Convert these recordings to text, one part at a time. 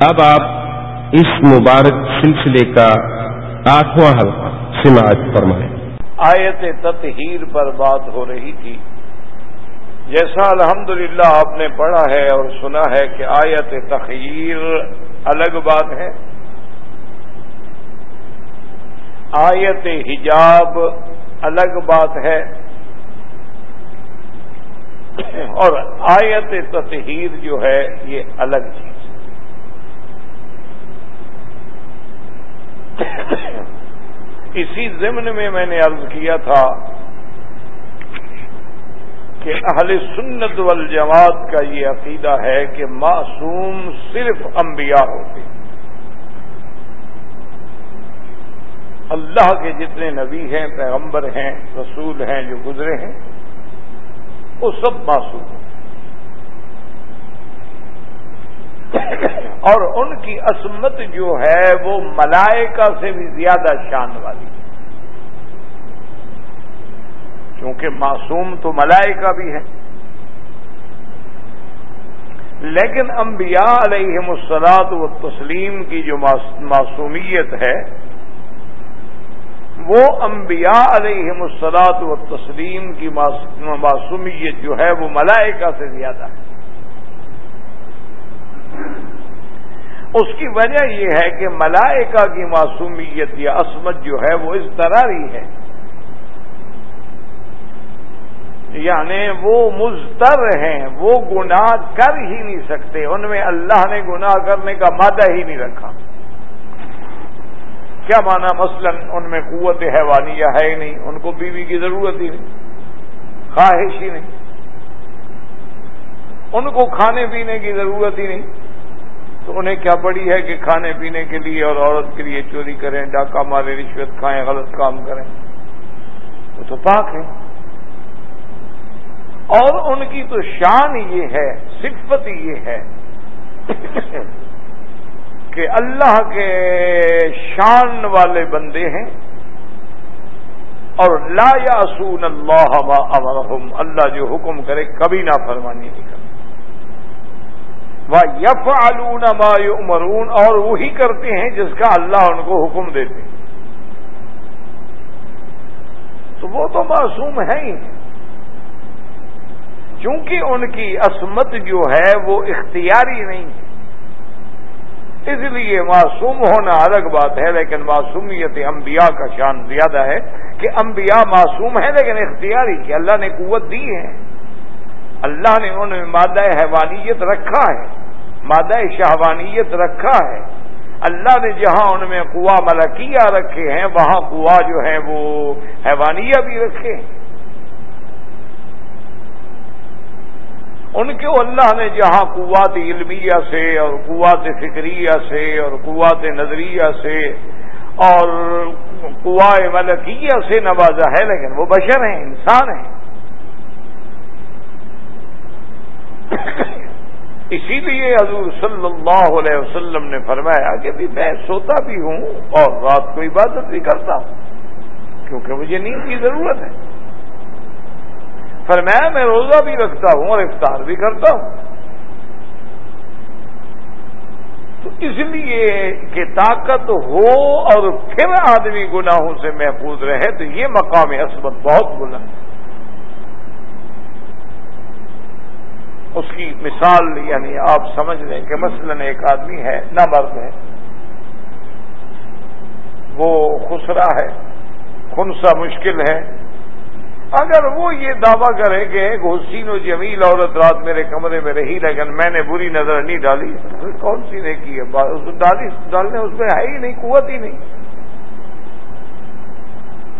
اب آپ اس مبارک سلسلے کا آٹھواں حلقہ سماعت فرمائیں۔ آیت تطہیر پر بات ہو رہی تھی۔ جیسا الحمدللہ آپ نے پڑھا ہے اور سنا ہے کہ آیت تخیر الگ بات ہے۔ آیت حجاب الگ بات ہے۔ اور آیت تطہیر جو ہے یہ الگ چیز اسی ضمن میں میں نے عرض کیا تھا کہ اہل سنت والجماعت کا یہ عقیدہ ہے کہ معصوم صرف انبیاء ہوتے ہیں۔ اللہ کے جتنے نبی ہیں، پیغمبر ہیں، رسول ہیں، جو گزرے ہیں، وہ سب معصوم ہیں۔ اور ان کی عصمت جو ہے وہ ملائکہ سے بھی زیادہ شان والی۔ کیونکہ معصوم تو ملائکہ بھی ہے لیکن انبیاء علیہ مسلط و تسلیم کی جو معصومیت ہے، وہ انبیاء علیہ مسلط و تسلیم کی معصومیت جو ہے وہ ملائکہ سے زیادہ ہے۔ اس کی وجہ یہ ہے کہ ملائکہ کی معصومیت یا عصمت جو ہے وہ اس طرح ہی ہے۔ یعنی وہ مزتر ہیں، وہ گناہ کر ہی نہیں سکتے، ان میں اللہ نے گناہ کرنے کا مادہ ہی نہیں رکھا۔ کیا مانا مثلا ان میں قوت حیوانیہ ہے ہی نہیں، ان کو بیوی کی ضرورت ہی نہیں، خواہش ہی نہیں۔ ان کو کھانے پینے کی ضرورت ہی نہیں۔ تو انہیں کیا پڑی ہے کہ کھانے پینے کے لیے اور عورت کے لیے چوری کریں، ڈاکہ مارے رشوت کھائیں، غلط کام کریں؟ وہ تو پاک ہے اور ان کی تو شان یہ ہے، صفت یہ ہے کہ اللہ کے شان والے بندے ہیں اور لا یا اصون اللہ امرحم اللہ جو حکم کرے، کبھی نہ فرمانی نہیں کرتا وہ یف علون مرون اور وہی کرتے ہیں جس کا اللہ ان کو حکم دیتے تو وہ تو معصوم ہے ہی۔ چونکہ ان کی عصمت جو ہے وہ اختیاری نہیں ہے۔ اس لیے معصوم ہونا الگ بات ہے، لیکن معصومیت انبیاء کا شان زیادہ ہے کہ انبیاء معصوم ہیں لیکن اختیاری کی اللہ نے قوت دی ہے۔ اللہ نے ان میں مادہ حیوانیت رکھا ہے، مادہ شہوانیت رکھا ہے۔ اللہ نے جہاں ان میں کنواں ملکیہ رکھے ہیں، وہاں کنواں جو ہیں وہ حیوانیہ بھی رکھے ہیں۔ ان کو اللہ نے جہاں قوات علمیہ سے اور قوات فکریہ سے اور قوات نظریہ سے اور قوائے ملکیہ سے نوازا ہے، لیکن وہ بشر ہیں، انسان ہیں۔ اسی لیے حضور صلی اللہ علیہ وسلم نے فرمایا کہ بھی میں سوتا بھی ہوں اور رات کو عبادت بھی کرتا ہوں، کیونکہ مجھے نیند کی ضرورت ہے۔ فرمایا میں روزہ بھی رکھتا ہوں اور افطار بھی کرتا ہوں۔ تو اس لیے کہ طاقت ہو اور پھر آدمی گناہوں سے محفوظ رہے تو یہ مقام عصمت بہت بلند ہے۔ اس کی مثال یعنی آپ سمجھ لیں کہ مثلا ایک آدمی ہے نہ مرد ہے۔ وہ خسرا ہے، خنسا مشکل ہے۔ اگر وہ یہ دعویٰ کرے کہ ایک حسین و جمیل عورت رات میرے کمرے میں رہی، لیکن میں نے بری نظر نہیں ڈالی کون سی نے کی ہے ڈالی ڈالنے اس میں ہے ہی نہیں، قوت ہی نہیں۔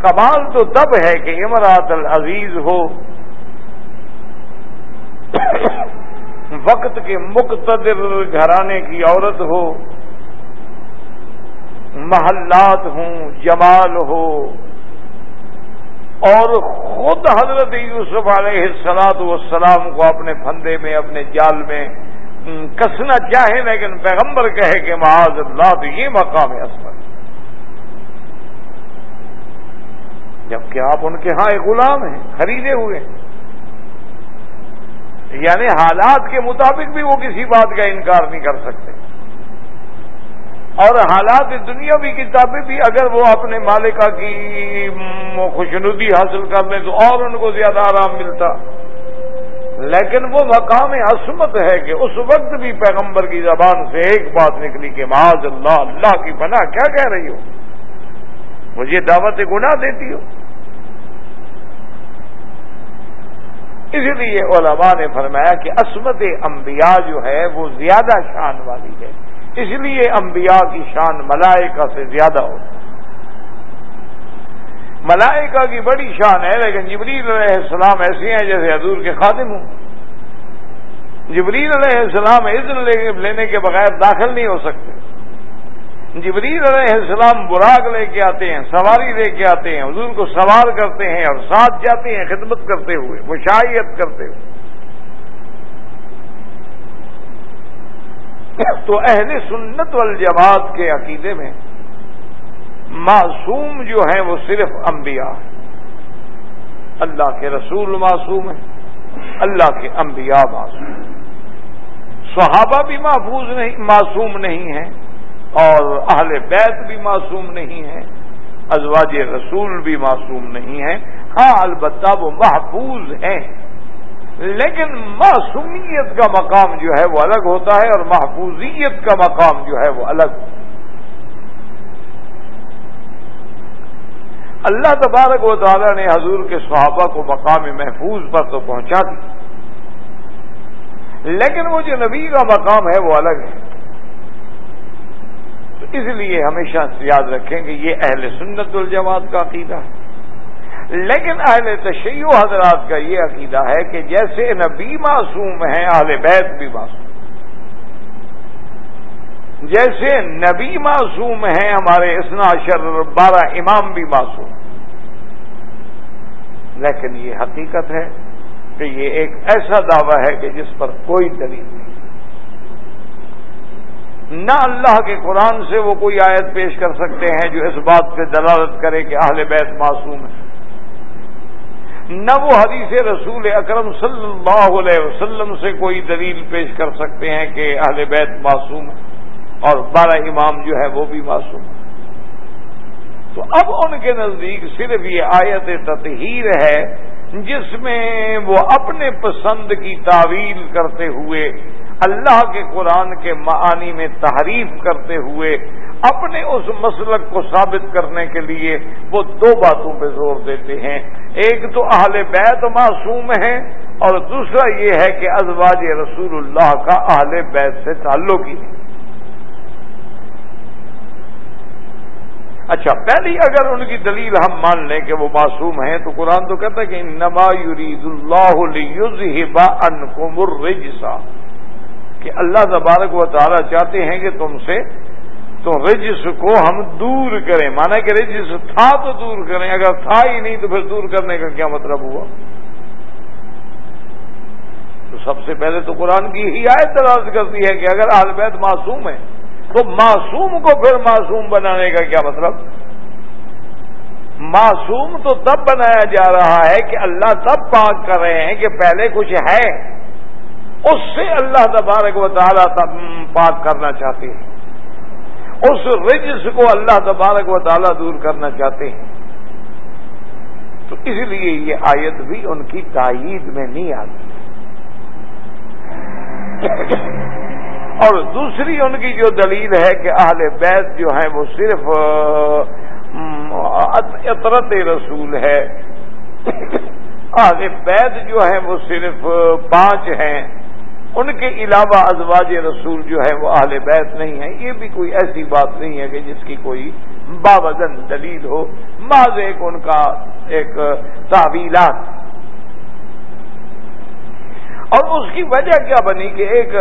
کمال تو تب ہے کہ امراط العزیز ہو۔ وقت کے مقتدر گھرانے کی عورت ہو، محلات ہوں، جمال ہو۔ اور خود حضرت یوسف علیہ السلاد والسلام کو اپنے پھندے میں، اپنے جال میں کسنا چاہے، لیکن پیغمبر کہے کہ معاذ اللہ، تو یہ مقام ہے اصل۔ جبکہ آپ ان کے ہاں ایک غلام ہیں، خریدے ہوئے ہیں۔ یعنی حالات کے مطابق بھی وہ کسی بات کا انکار نہیں کر سکتے۔ اور حالات دنیاوی کتابیں بھی اگر وہ اپنے مالکہ کی خوشنودی حاصل کر لیں تو اور ان کو زیادہ آرام ملتا۔ لیکن وہ مقام عصمت ہے کہ اس وقت بھی پیغمبر کی زبان سے ایک بات نکلی کہ معاذ اللہ اللہ کی پناہ کیا کہہ رہی ہو؟ مجھے دعوت گناہ دیتی ہو؟ اس لیے علماء نے فرمایا کہ عصمت انبیاء جو ہے وہ زیادہ شان والی ہے۔ اس لیے انبیاء کی شان ملائکہ سے زیادہ ہوتی ملائکہ کی بڑی شان ہے، لیکن جبریل علیہ السلام ایسے ہیں جیسے حضور کے خادم ہوں۔ جبریل علیہ السلام اذن لینے کے بغیر داخل نہیں ہو سکتے۔ جبریل علیہ السلام براغ لے کے آتے ہیں، سواری لے کے آتے ہیں، حضور کو سوار کرتے ہیں اور ساتھ جاتے ہیں خدمت کرتے ہوئے، مشاہیت کرتے ہوئے۔ تو اہل سنت والجماعت کے عقیدے میں معصوم جو ہیں وہ صرف انبیاء ہیں۔ اللہ کے رسول معصوم ہیں، اللہ کے انبیاء معصوم صحابہ بھی محفوظ نہیں، معصوم نہیں ہیں۔ اور اہل بیت بھی معصوم نہیں ہے ازواج رسول بھی معصوم نہیں ہے ہاں البتہ وہ محفوظ ہیں۔ لیکن معصومیت کا مقام جو ہے وہ الگ ہوتا ہے اور محفوظیت کا مقام جو ہے وہ الگ۔ اللہ تبارک و تعالی نے حضور کے صحابہ کو مقام محفوظ پر تو پہنچا دی لیکن وہ جو نبی کا مقام ہے وہ الگ ہے۔ تو اس لیے ہمیشہ یاد رکھیں کہ یہ اہل سنت الجماعت کا عقیدہ ہے۔ لیکن اہل تشیع حضرات کا یہ عقیدہ ہے کہ جیسے نبی معصوم ہیں، اہل بیت بھی معصوم جیسے نبی معصوم ہیں، ہمارے اسنا شر بارہ امام بھی معصوم لیکن یہ حقیقت ہے کہ یہ ایک ایسا دعویٰ ہے کہ جس پر کوئی دلیل نہیں۔ نہ اللہ کے قرآن سے وہ کوئی آیت پیش کر سکتے ہیں جو اس بات پہ دلالت کرے کہ اہل بیت معصوم ہے نہ وہ حدیث رسول اکرم صلی اللہ علیہ وسلم سے کوئی دلیل پیش کر سکتے ہیں کہ اہل بیت معصوم ہے اور بارہ امام جو ہے وہ بھی معصوم ہے تو اب ان کے نزدیک صرف یہ آیت تطہیر ہے جس میں وہ اپنے پسند کی تعویل کرتے ہوئے اللہ کے قرآن کے معانی میں تحریف کرتے ہوئے اپنے اس مسلک کو ثابت کرنے کے لیے وہ دو باتوں پہ زور دیتے ہیں۔ ایک تو اہل بیت معصوم ہے اور دوسرا یہ ہے کہ ازواج رسول اللہ کا اہل بیت سے تعلق ہی اچھا پہلی اگر ان کی دلیل ہم مان لیں کہ وہ معصوم ہیں تو قرآن تو کہتا ہے کہ نما یرید اللہ ان کو مرجسا کہ اللہ تبارک و تعالیٰ چاہتے ہیں کہ تم سے تو رجس کو ہم دور کریں۔ مانا کہ رجس تھا تو دور کریں، اگر تھا ہی نہیں تو پھر دور کرنے کا کیا مطلب ہوا؟ تو سب سے پہلے تو قرآن کی ہی آیت تلاش کرتی ہے کہ اگر آل بیت معصوم ہے تو معصوم کو پھر معصوم بنانے کا کیا مطلب؟ معصوم تو تب بنایا جا رہا ہے کہ اللہ تب پاک کر رہے ہیں کہ پہلے کچھ ہے۔ اس سے اللہ تبارک و تعالیٰ پاک کرنا چاہتے ہیں۔ اس رجس کو اللہ تبارک و تعالیٰ دور کرنا چاہتے ہیں۔ تو اس لیے یہ آیت بھی ان کی تائید میں نہیں آتی۔ اور دوسری ان کی جو دلیل ہے کہ اہل بیت جو ہیں وہ صرف اطرت رسول ہے۔ اہل بیت جو ہیں وہ صرف پانچ ہیں۔ ان کے علاوہ ازواج رسول جو ہے وہ اہل بیت نہیں ہے یہ بھی کوئی ایسی بات نہیں ہے کہ جس کی کوئی باوزن دلیل ہو۔ بعض ایک ان کا ایک تعویلات۔ اور اس کی وجہ کیا بنی کہ ایک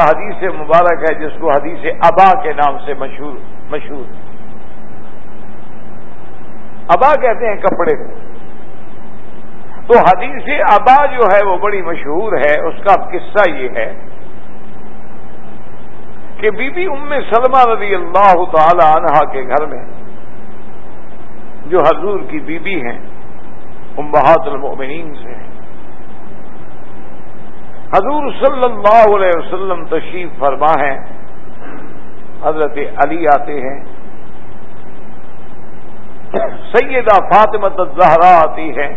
حدیث مبارک ہے جس کو حدیث ابا کے نام سے مشہور مشہور۔ ابا کہتے ہیں کپڑے۔ کو تو حدیث ابا جو ہے وہ بڑی مشہور ہے، اس کا قصہ یہ ہے کہ بی بی ام سلمہ رضی اللہ تعالی عنہا کے گھر میں جو حضور کی بی بی ہیں امبہات المؤمنین سے ہیں۔ حضور صلی اللہ علیہ وسلم تشریف فرما ہے حضرت علی آتے ہیں۔ سیدہ فاطمت الزہرا آتی ہے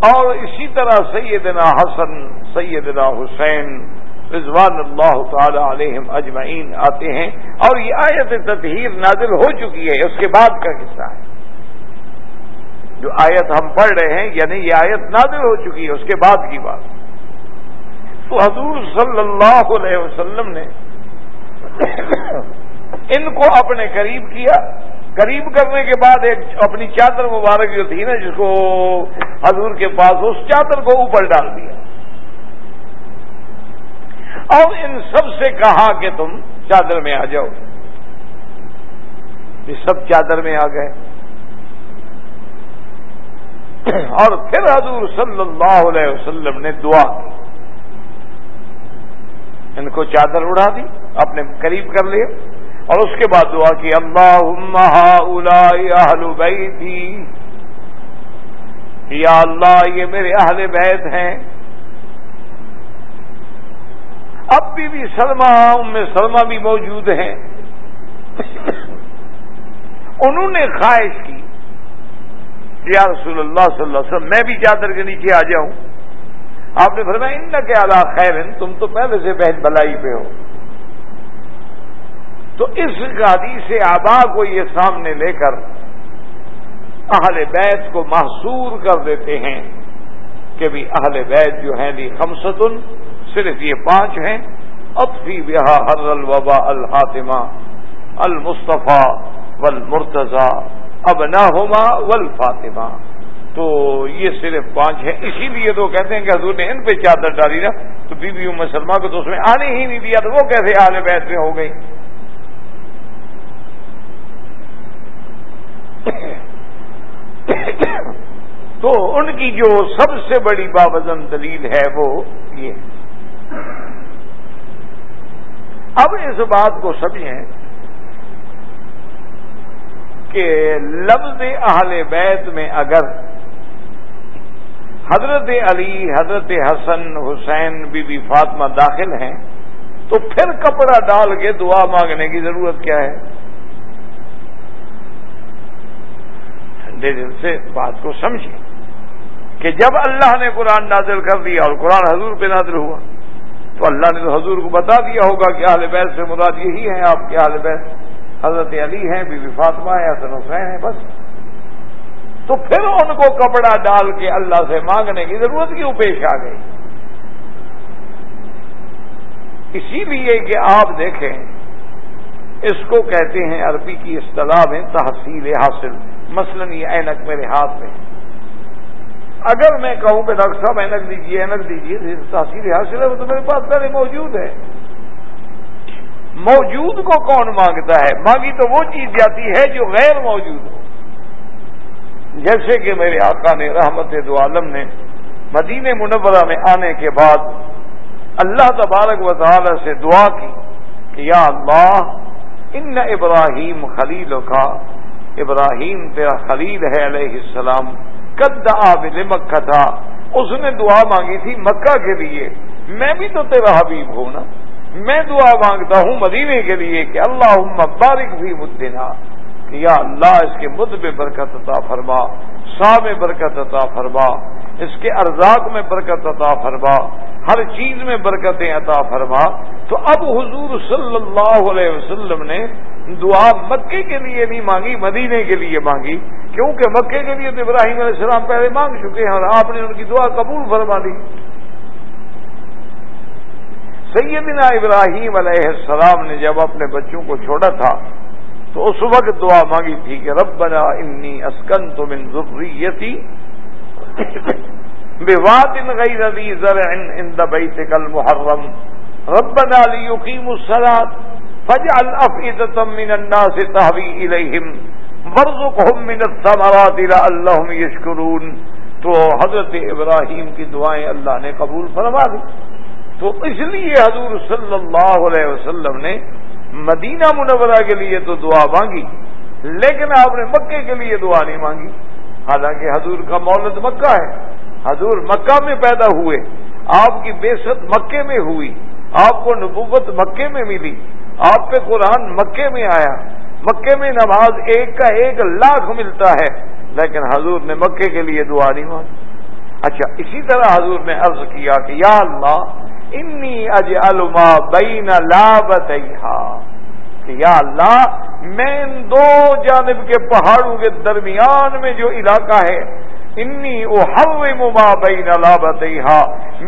اور اسی طرح سیدنا حسن، سیدنا حسین رضوان اللہ تعالی علیہم اجمعین آتے ہیں اور یہ آیت تطہیر نازل ہو چکی ہے، اس کے بعد کا قصہ ہے۔ جو آیت ہم پڑھ رہے ہیں یعنی یہ آیت نازل ہو چکی ہے، اس کے بعد کی بات۔ تو حضور صلی اللہ علیہ وسلم نے ان کو اپنے قریب کیا۔ قریب کرنے کے بعد ایک اپنی چادر مبارک جو تھی نا، جس کو حضور کے پاس اس چادر کو اوپر ڈال دیا۔ اور ان سب سے کہا کہ تم چادر میں آ جاؤ۔ یہ سب چادر میں آ گئے۔ اور پھر حضور صلی اللہ علیہ وسلم نے دعا کی۔ ان کو چادر اڑا دی، اپنے قریب کر لیا۔ اور اس کے بعد دعا کی اللہ اہل بیتی۔ یا اللہ، یہ میرے اہل بیت ہیں۔ اب بھی بھی سلما ان میں سلما بھی موجود ہیں۔ انہوں نے خواہش کی، یا رسول اللہ صلی اللہ علیہ وسلم، میں بھی چادر کے نیچے آ جاؤں۔ آپ نے فرمایا ان کے اعلیٰ خیر تم تو پہلے سے بہن بلائی پہ ہو۔ تو اس گادی سے آبا کو یہ سامنے لے کر اہل بیت کو محصور کر دیتے ہیں کہ بھی اہل بیت جو ہیں لی خمسن صرف یہ پانچ ہیں۔ اطفی بہا حر الوبا الحاطمہ المصطفیٰ والمرتضی اب نہ ہوما ول فاطمہ تو یہ صرف پانچ ہیں۔ اسی لیے تو کہتے ہیں کہ حضور نے ان پہ چادر ڈالی نا، تو بی بی مسلمان کو تو اس میں آنے ہی نہیں دیا، تو وہ کیسے اہل بیت میں ہو گئی تو ان کی جو سب سے بڑی باوزن دلیل ہے وہ یہ اب اس بات کو سمجھیں کہ لفظ اہل بیت میں اگر حضرت علی، حضرت حسن، حسین بی بی فاطمہ داخل ہیں تو پھر کپڑا ڈال کے دعا مانگنے کی ضرورت کیا ہے؟ ٹھنڈے دل سے بات کو سمجھے کہ جب اللہ نے قرآن نازل کر دیا اور قرآن حضور پہ نازل ہوا، تو اللہ نے تو حضور کو بتا دیا ہوگا کہ اہل بیت سے مراد یہی ہیں آپ کے اہل بیت۔ حضرت علی ہیں، بی بی فاطمہ ہے حسن حسین ہیں، بس۔ تو پھر ان کو کپڑا ڈال کے اللہ سے مانگنے کی ضرورت کیوں پیش آ گئی؟ اسی لیے کہ آپ دیکھیں، اس کو کہتے ہیں عربی کی اصطلاح میں تحصیل حاصل۔ مثلا یہ اینک میرے ہاتھ میں اگر میں کہوں کہ ڈاکٹر صاحب اینک دیجیے اینک دیجیے تحصیل حاصل ہے وہ تو میرے پاس پہلے موجود ہے۔ موجود کو کون مانگتا ہے؟ مانگی تو وہ چیز جاتی ہے جو غیر موجود ہو۔ جیسے کہ میرے آقا نے رحمت دو عالم نے مدین منورہ میں آنے کے بعد اللہ تبارک و تعالی سے دعا کی کہ یا اللہ، ان ابراہیم خلیل کا ابراہیم تیرا خلیل ہے علیہ السلام۔ قد آب مکہ تھا۔ اس نے دعا مانگی تھی مکہ کے لیے۔ میں بھی تو تیرا حبیب ہوں نا۔ میں دعا مانگتا ہوں مدینے کے لیے کہ اللہ مبارک بھی مدینہ کہ یا اللہ، اس کے مد میں برکت عطا فرما، سا میں برکت عطا فرما، اس کے ارزاق میں برکت عطا فرما، ہر چیز میں برکتیں عطا فرما۔ تو اب حضور صلی اللہ علیہ وسلم نے دعا مکے کے لیے نہیں مانگی، مدینے کے لیے مانگی۔ کیونکہ مکے کے لیے تو ابراہیم علیہ السلام پہلے مانگ چکے ہیں اور آپ نے ان کی دعا قبول فرما دی۔ سیدنا ابراہیم علیہ السلام نے جب اپنے بچوں کو چھوڑا تھا، تو اس وقت دعا مانگی تھی کہ ربنا انی اسکن تو من ذریتی بے واد ان گئی ندی زر ان دبئی کل محرم ربنا لیقیم الصلاۃ فجعل افئدة من الناس تهوي اليهم وارزقهم من الثمرات لعلهم يشكرون۔ تو حضرت ابراہیم کی دعائیں اللہ نے قبول فرما دی۔ تو اس لیے حضور صلی اللہ علیہ وسلم نے مدینہ منورہ کے لیے تو دعا مانگی، لیکن آپ نے مکے کے لیے دعا نہیں مانگی۔ حالانکہ حضور کا مولد مکہ ہے۔ حضور مکہ میں پیدا ہوئے، آپ کی بے مکے میں ہوئی، آپ کو نبوت مکے میں ملی۔ آپ پہ قرآن مکے میں آیا، مکے میں نماز ایک کا ایک لاکھ ملتا ہے، لیکن حضور نے مکے کے لیے دعا نہیں مانگی۔ اچھا اسی طرح حضور نے عرض کیا کہ یا اللہ، انی اج الما بین لابت کہ یا اللہ، میں ان دو جانب کے پہاڑوں کے درمیان میں جو علاقہ ہے، انی او مما بین لابت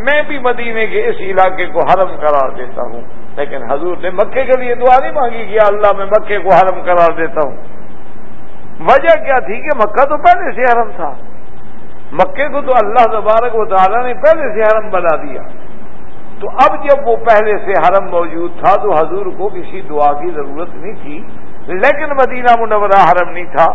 میں بھی مدینے کے اس علاقے کو حرم قرار دیتا ہوں۔ لیکن حضور نے مکے کے لیے دعا نہیں مانگی کہ اللہ میں مکے کو حرم قرار دیتا ہوں۔ وجہ کیا تھی کہ مکہ تو پہلے سے حرم تھا۔ مکے کو تو اللہ تبارک و تعالیٰ نے پہلے سے حرم بنا دیا۔ تو اب جب وہ پہلے سے حرم موجود تھا تو حضور کو کسی دعا کی ضرورت نہیں تھی۔ لیکن مدینہ منورہ حرم نہیں تھا۔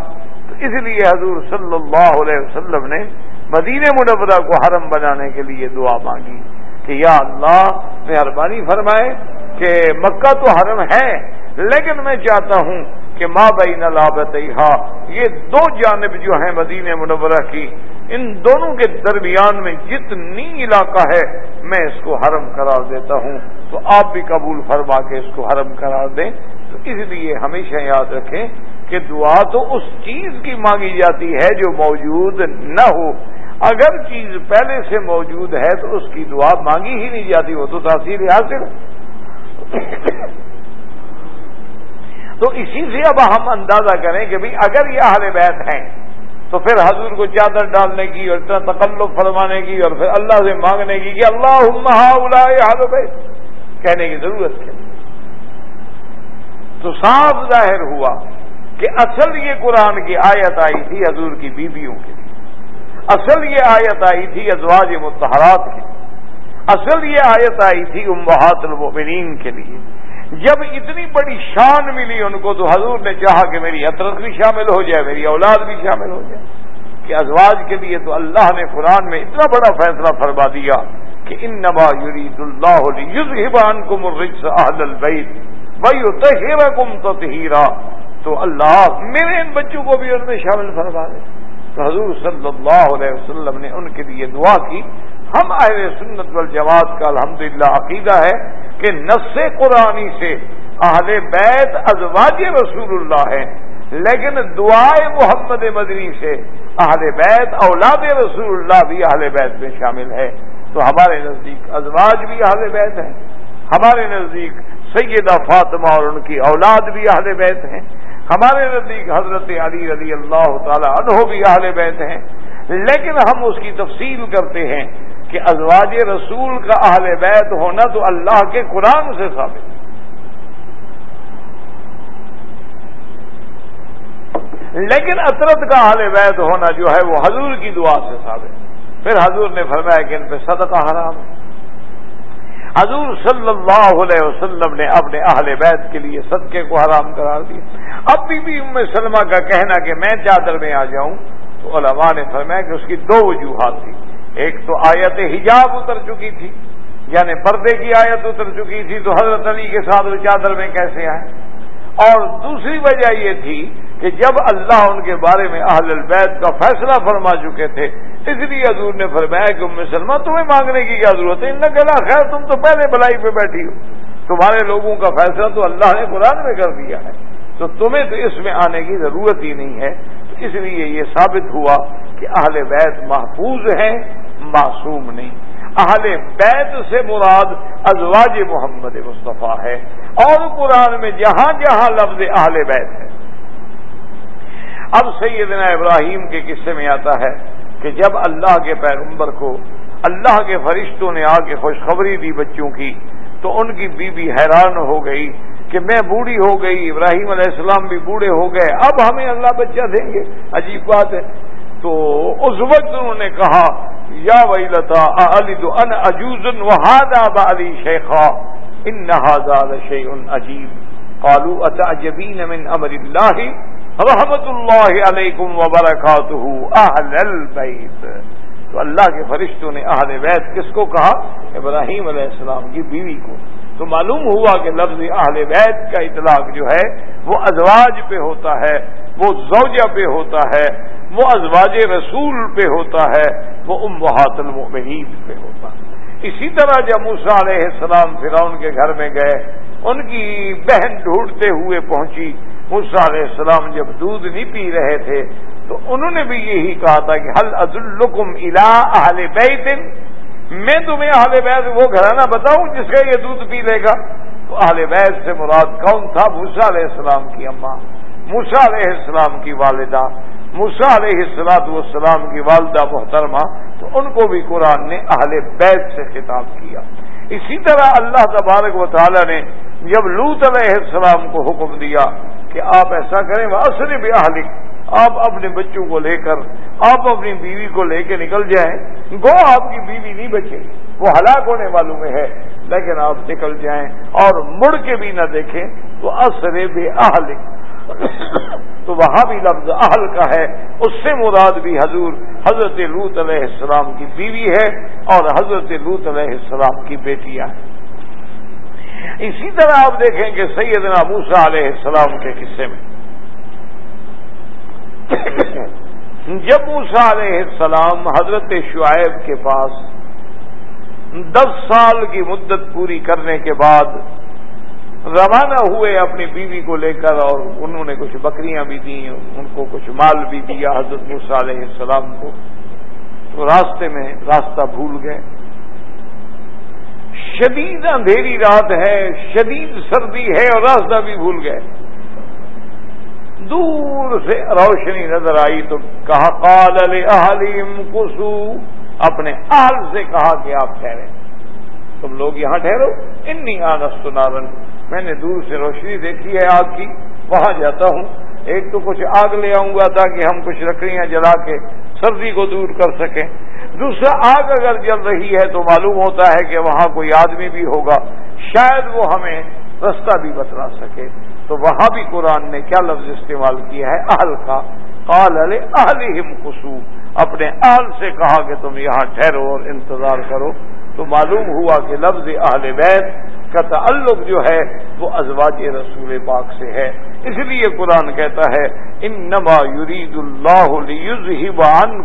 تو اس لیے حضور صلی اللہ علیہ وسلم نے مدینہ منورہ کو حرم بنانے کے لیے دعا مانگی کہ یا اللہ مہربانی فرمائے کہ مکہ تو حرم ہے، لیکن میں چاہتا ہوں کہ ماں بین لابت یہ دو جانب جو ہیں مدینہ منورہ کی، ان دونوں کے درمیان میں جتنی علاقہ ہے، میں اس کو حرم قرار دیتا ہوں۔ تو آپ بھی قبول فرما کے اس کو حرم قرار دیں۔ تو اس لیے ہمیشہ یاد رکھیں کہ دعا تو اس چیز کی مانگی جاتی ہے جو موجود نہ ہو۔ اگر چیز پہلے سے موجود ہے تو اس کی دعا مانگی ہی نہیں جاتی، وہ تو تاثیر حاصل تو اسی سے اب ہم اندازہ کریں کہ بھائی اگر یہ اہل بیت ہیں، تو پھر حضور کو چادر ڈالنے کی اور اتنا تکلف فرمانے کی اور پھر اللہ سے مانگنے کی کہ اللہ بیت، کہنے کی ضرورت ہے۔ تو صاف ظاہر ہوا کہ اصل یہ قرآن کی آیت آئی تھی حضور کی بیویوں کے لیے۔ اصل یہ آیت آئی تھی ازواج متحرات کے لیے۔ اصل یہ آیت آئی تھی امہات المؤمنین کے لیے۔ جب اتنی بڑی شان ملی ان کو تو حضور نے چاہا کہ میری حضرت بھی شامل ہو جائے، میری اولاد بھی شامل ہو جائے۔ کہ ازواج کے لیے تو اللہ نے قرآن میں اتنا بڑا فیصلہ فرما دیا کہ ان نبا یرید اللہ یوزان کم اہل البید بھائی تہرا کم تو تو اللہ میرے ان بچوں کو بھی ان میں شامل فرما دے۔ تو حضور صلی اللہ علیہ وسلم نے ان کے لیے دعا کی ہم اہل سنت والجماعت کا الحمدللہ عقیدہ ہے کہ نس قرآنی سے اہل بیت ازواج رسول اللہ ہے لیکن دعائے محمد مدنی سے اہل بیت اولاد رسول اللہ بھی اہل بیت میں شامل ہے تو ہمارے نزدیک ازواج بھی اہل بیت ہیں، ہمارے نزدیک سیدہ فاطمہ اور ان کی اولاد بھی اہل بیت ہیں، ہمارے نزدیک حضرت علی رضی اللہ تعالی عنہ بھی اہل بیت ہیں۔ لیکن ہم اس کی تفصیل کرتے ہیں کہ ازواج رسول کا اہل بیت ہونا تو اللہ کے قرآن سے ثابت لیکن اطرت کا اہل بیت ہونا جو ہے وہ حضور کی دعا سے ثابت پھر حضور نے فرمایا کہ ان پہ صدقہ حرام ہے۔ حضور صلی اللہ علیہ وسلم نے اپنے اہل بیت کے لیے صدقے کو حرام قرار دیا۔ اب بھی بھی ام سلمہ کا کہنا کہ میں چادر میں آ جاؤں تو علماء نے فرمایا کہ اس کی دو وجوہات تھی ایک تو آیت حجاب اتر چکی تھی یعنی پردے کی آیت اتر چکی تھی، تو حضرت علی کے ساتھ وہ چادر میں کیسے آئے؟ اور دوسری وجہ یہ تھی کہ جب اللہ ان کے بارے میں اہل البیت کا فیصلہ فرما چکے تھے، اس لیے حضور نے فرمایا کہ مسلمان تمہیں مانگنے کی کیا ضرورت ہے؟ ان گلا خیر، تم تو پہلے بلائی پہ بیٹھی ہو۔ تمہارے لوگوں کا فیصلہ تو اللہ نے قرآن میں کر دیا ہے۔ تو تمہیں تو اس میں آنے کی ضرورت ہی نہیں ہے۔ تو اس لیے یہ ثابت ہوا کہ اہل بیت محفوظ ہیں۔ معصوم نہیں۔ اہل بیت سے مراد ازواج محمد مصطفیٰ ہے۔ اور قرآن میں جہاں جہاں لفظ اہل بیت ہے۔ اب سیدنا ابراہیم کے قصے میں آتا ہے کہ جب اللہ کے پیغمبر کو اللہ کے فرشتوں نے آ کے خوشخبری دی بچوں کی، تو ان کی بیوی بی حیران ہو گئی کہ میں بوڑھی ہو گئی، ابراہیم علیہ السلام بھی بوڑھے ہو گئے، اب ہمیں اللہ بچہ دیں گے۔ عجیب بات ہے۔ تو اس وقت انہوں نے کہا یا وئی لتا علی تو ان اجوزن وہاد علی شیخا ان نہاد شیخ عجیب قالو اتعجبین من امر اللہ رحمت اللہ علیکم وبرکاتہ اہل البیت تو اللہ کے فرشتوں نے اہل بیت کس کو کہا؟ ابراہیم علیہ السلام کی بیوی کو. تو معلوم ہوا کہ لفظ اہل بیت کا اطلاق جو ہے، وہ ازواج پہ ہوتا ہے، وہ زوجہ پہ ہوتا ہے وہ ازواج رسول پہ ہوتا ہے، وہ امہات المؤمنین پہ ہوتا ہے۔ اسی طرح جب موسا علیہ السلام فرعون کے گھر میں گئے، ان کی بہن ڈھونڈتے ہوئے پہنچی۔ موسا علیہ السلام جب دودھ نہیں پی رہے تھے، تو انہوں نے بھی یہی کہا تھا کہ حل الکم الا اہل بیت؟ میں تمہیں اہل بیت وہ گھرانہ بتاؤں جس کا یہ دودھ پی لے گا؟ تو اہل بیت سے مراد کون تھا؟ موسا علیہ السلام کی اماں موسا علیہ السلام کی والدہ۔ موسا علیہ السلاط والسلام کی والدہ محترمہ تو ان کو بھی قرآن نے اہل بیت سے خطاب کیا۔ اسی طرح اللہ تبارک و تعالی نے جب لوت علیہ السلام کو حکم دیا کہ آپ ایسا کریں وہ اصل بھی اہلک آپ اپنے بچوں کو لے کر، آپ اپنی بیوی کو لے کے نکل جائیں۔ گو آپ کی بیوی نہیں بچے، وہ ہلاک ہونے والوں میں ہے، لیکن آپ نکل جائیں اور مڑ کے بھی نہ دیکھیں۔ تو اصر بے اہلک تو وہاں بھی لفظ اہل کا ہے، اس سے مراد بھی حضور حضرت لوت علیہ السلام کی بیوی ہے اور حضرت لوت علیہ السلام کی بیٹیاں ہیں۔ اسی طرح آپ دیکھیں کہ سیدنا موسا علیہ السلام کے قصے میں جب موسا علیہ السلام حضرت شعیب کے پاس دس سال کی مدت پوری کرنے کے بعد روانہ ہوئے اپنی بیوی کو لے کر اور انہوں نے کچھ بکریاں بھی دیں، ان کو کچھ مال بھی دیا حضرت موسا علیہ السلام کو۔ تو راستے میں راستہ بھول گئے۔ شدید اندھیری رات ہے، شدید سردی ہے اور راستہ بھی بھول گئے۔ دور سے روشنی نظر آئی تو کہا، قال اہلیم کسو اپنے آل سے کہا کہ آپ ٹھہرے تم لوگ یہاں ٹھہرو، انی آنست نارن۔ میں نے دور سے روشنی دیکھی ہے آگ کی، وہاں جاتا ہوں۔ ایک تو کچھ آگ لے آؤں گا تاکہ ہم کچھ لکڑیاں جلا کے سردی کو دور کر سکیں۔ دوسرا، آگ اگر جل رہی ہے تو معلوم ہوتا ہے کہ وہاں کوئی آدمی بھی ہوگا۔ شاید وہ ہمیں رستہ بھی بتلا سکے۔ تو وہاں بھی قرآن نے کیا لفظ استعمال کیا ہے؟ اہل کا۔ قال اہل خصو اپنے اہل سے کہا کہ تم یہاں ٹھہرو اور انتظار کرو۔ تو معلوم ہوا کہ لفظ اہل بیت کا تعلق جو ہے وہ ازواج رسول پاک سے ہے۔ اس لیے قرآن کہتا ہے ان نما یرید اللہ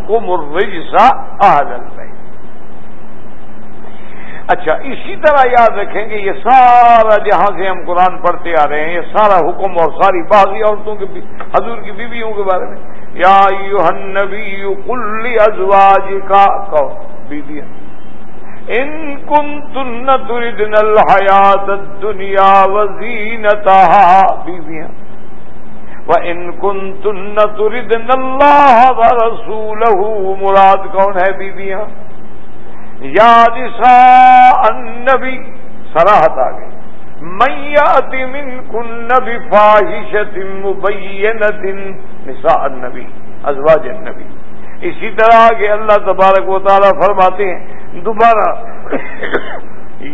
کو مرجسا اچھا اسی طرح یاد رکھیں گے یہ سارا جہاں سے ہم قرآن پڑھتے آ رہے ہیں، یہ سارا حکم اور ساری بازی عورتوں کے حضور کی بیویوں کے بارے میں۔ یا نبی کل ازواج کا بیویاں۔ ان کن تردن الحیات دنیا وزینتها بیویاں و ان کن تن تردن مراد کون ہے بیویاں یا نساء النبی سراحت آ گئی. میات من کن بفاحشت مبینت نساء النبی، ازواج النبی. اسی طرح آگے اللہ تبارک و تعالیٰ فرماتے ہیں، دوبارہ،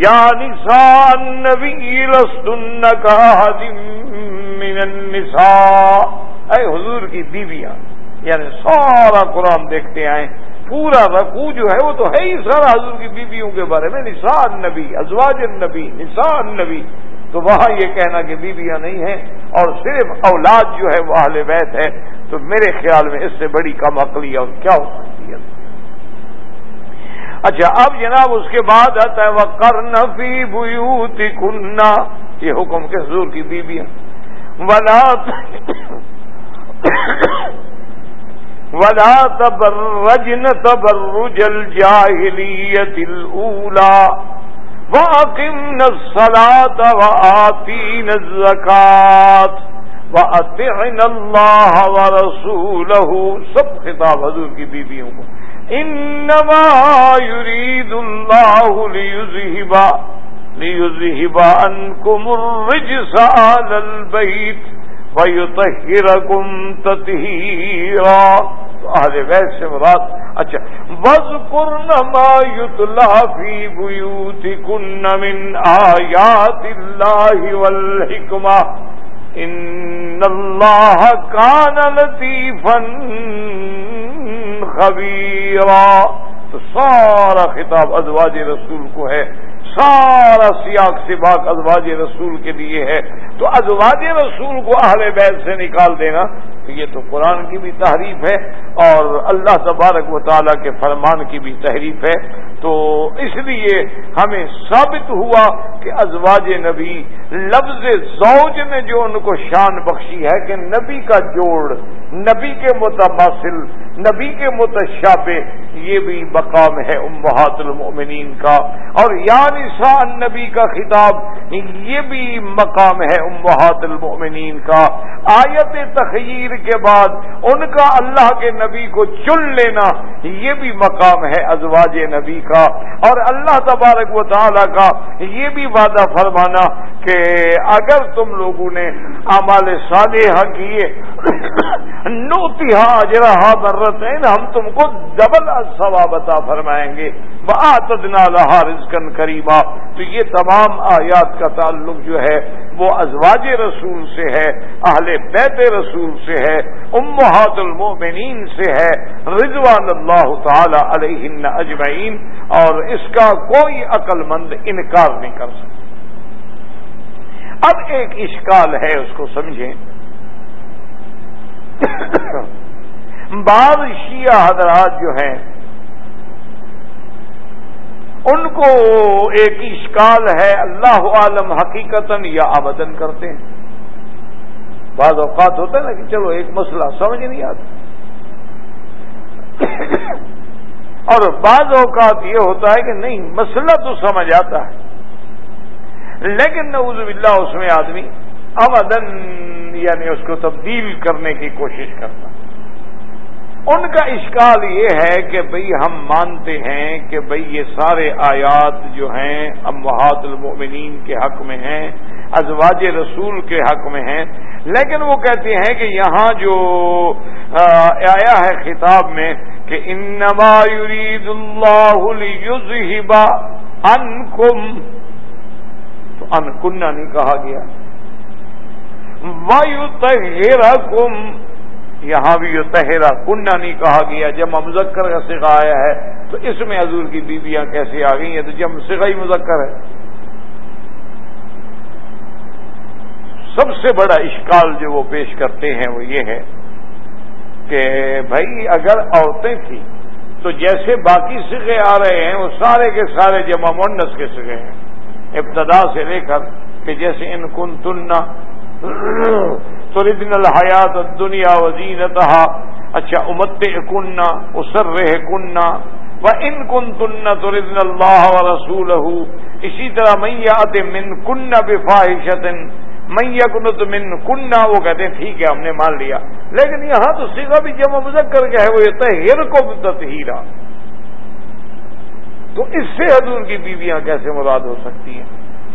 یا نسان نبی لستن کا من النساء۔ اے حضور کی بیویاں یعنی سارا قرآن دیکھتے آئے پورا رقو جو ہے وہ تو ہے ہی سارا حضور کی بیویوں کے بارے میں نسان نبی ازواج نبی نسان نبی تو وہاں یہ کہنا کہ بیویاں نہیں ہیں اور صرف اولاد جو ہے وہ اہل بیت ہے۔ تو میرے خیال میں اس سے بڑی کم عقلی اور کیا ہو سکتی ہے؟ اچھا اب جناب اس کے بعد آتا ہے وہ کرنفی بوتی کننا یہ حکم کے حضور کی بیویاں؟ ولا ولا تبرجن تبرج الجاهلية الأولى وأقمنا الصلاة وآتينا الزكاة وأطعنا الله ورسوله سب خطاب حضور کی بیویوں کو۔ انما يريد الله ليذهب ليذهب عنكم الرجس على البيت ويطهركم تطهيرا۔ اہل بیت سے مراد اچھا وذکرن ما یتلا فی بیوتکن من آیات اللہ والحکمہ ان اللہ کان لطیفا خبیرا تو سارا خطاب ازواج رسول کو ہے۔ سارا سیاق سباق ازواج رسول کے لیے ہے۔ تو ازواج رسول کو اہل بیت سے نکال دینا، تو یہ تو قرآن کی بھی تحریف ہے اور اللہ تبارک و تعالیٰ کے فرمان کی بھی تحریف ہے۔ تو اس لیے ہمیں ثابت ہوا کہ ازواج نبی لفظ زوج نے جو ان کو شان بخشی ہے کہ نبی کا جوڑ، نبی کے متماثل، نبی کے متشابہ، یہ بھی مقام ہے امہات المؤمنین کا۔ اور یا نساء نبی کا خطاب، یہ بھی مقام ہے امہات المؤمنین کا۔ آیت تخیر کے بعد ان کا اللہ کے نبی کو چن لینا، یہ بھی مقام ہے ازواج نبی کا۔ اور اللہ تبارک و تعالی کا یہ بھی وعدہ فرمانا کہ اگر تم لوگوں نے امال صالحہ کیے نوتیہ اجرا ہم تم کو ڈبل ثواب عطا فرمائیں گے۔ بآتدنا لہا رزقن کریما تو یہ تمام آیات کا تعلق جو ہے، وہ ازواج رسول سے ہے، اہل بیت رسول سے ہے، امہات المومنین سے ہے، رضوان اللہ تعالی علیہ اجمعین، اور اس کا کوئی عقل مند انکار نہیں کر سکتا۔ اب ایک اشکال ہے، اس کو سمجھیں۔ بعض شیعہ حضرات جو ہیں ان کو ایک اشکال ہے، اللہ عالم حقیقت یا آبدن کرتے ہیں۔ بعض اوقات ہوتا ہے نا کہ چلو ایک مسئلہ سمجھ نہیں آتا۔ اور بعض اوقات یہ ہوتا ہے کہ نہیں، مسئلہ تو سمجھ آتا ہے۔ لیکن نعوذ باللہ اس میں آدمی امدن یعنی اس کو تبدیل کرنے کی کوشش کرتا ان کا اشکال یہ ہے کہ بھئی ہم مانتے ہیں کہ بھئی یہ سارے آیات جو ہیں اموہات المؤمنین کے حق میں ہیں، ازواج رسول کے حق میں ہیں۔ لیکن وہ کہتے ہیں کہ یہاں جو آیا ہے خطاب میں کہ انما یرید اللہ لیذہب انکم تو انکنہ نہیں یعنی کہا گیا۔ وایو کم یہاں بھی جو تہرا کنہ نہیں کہا گیا جب مذکر کا سکھا آیا ہے۔ تو اس میں حضور کی بیویاں کیسے آ گئی ہیں تو جب سکھا ہی مذکر ہے۔ سب سے بڑا اشکال جو وہ پیش کرتے ہیں وہ یہ ہے کہ بھائی اگر عورتیں تھیں تو جیسے باقی سکھے آ رہے ہیں، وہ سارے کے سارے جمع منس کے سکھے ہیں۔ ابتدا سے لے کر کہ جیسے ان کن تننا تو ردن الحیات دنیا وزینت اچھا امت کننا اسر رہ و ان کن تن تو ردن اللہ و رسول اسی طرح میات من کن بفاحشت میہ کنت من کننا وہ کہتے ہیں، ٹھیک ہے، ہم نے مان لیا. لیکن یہاں تو سیدھا بھی جمع مذکر کے ہے، وہ یہ تہر کو تطہیرہ تو اس سے حضور کی بیویاں کیسے مراد ہو سکتی ہیں؟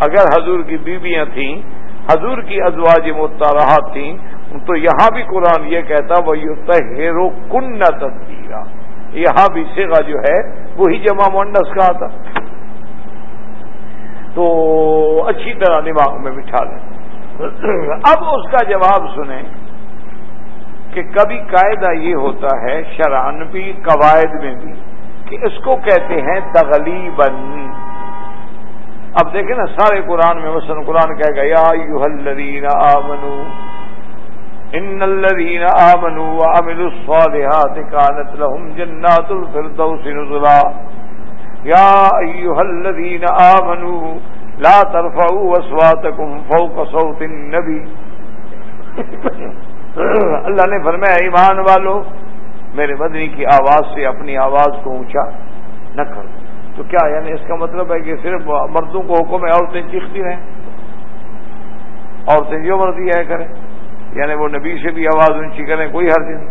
اگر حضور کی بیویاں تھیں حضور کی ازواج متارحات تھیں، تو یہاں بھی قرآن یہ کہتا وہ یو تہرو کن تصویرہ یہاں بھی سگا جو ہے، وہی جمع منڈس کا تھا تو اچھی طرح دماغ میں بٹھا لیں۔ اب اس کا جواب سنیں کہ کبھی قاعدہ یہ ہوتا ہے شران بھی، قواعد میں بھی، کہ اس کو کہتے ہیں تغلیبن اب دیکھیں نا سارے قرآن میں مثلا قرآن کہے گا، یا الذین آمنو ان الذین آمنو وعملوا الصالحات كانت لهم جنات الفردوس نزلا۔ یا ایها الذین آمنو لا ترفعوا اصواتکم فوق صوت النبی۔ اللہ نے فرمایا، ایمان والو، میرے بدنی کی آواز سے اپنی آواز کو اونچا نہ کرو۔ تو کیا یعنی اس کا مطلب ہے کہ صرف مردوں کو حکم ہے، عورتیں چیختی رہیں۔ عورتیں جو مرضی ہے کریں۔ یعنی وہ نبی سے بھی آواز اونچی کریں، کوئی حرج نہیں۔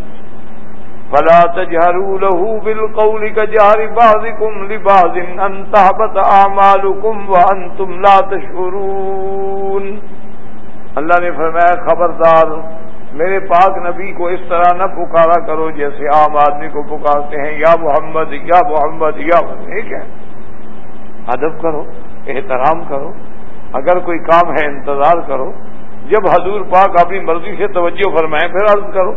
فلا تجهروا له بالقول كجهر بعضكم لبعض ان تهبط اعمالكم وانتم لا تشعرون۔ اللہ نے فرمایا، خبردار میرے پاک نبی کو اس طرح نہ پکارا کرو جیسے عام آدمی کو پکارتے ہیں، یا محمد یا محمد، یا ٹھیک ہے؟ ادب کرو، احترام کرو، اگر کوئی کام ہے انتظار کرو، جب حضور پاک اپنی مرضی سے توجہ فرمائیں پھر عرض کرو،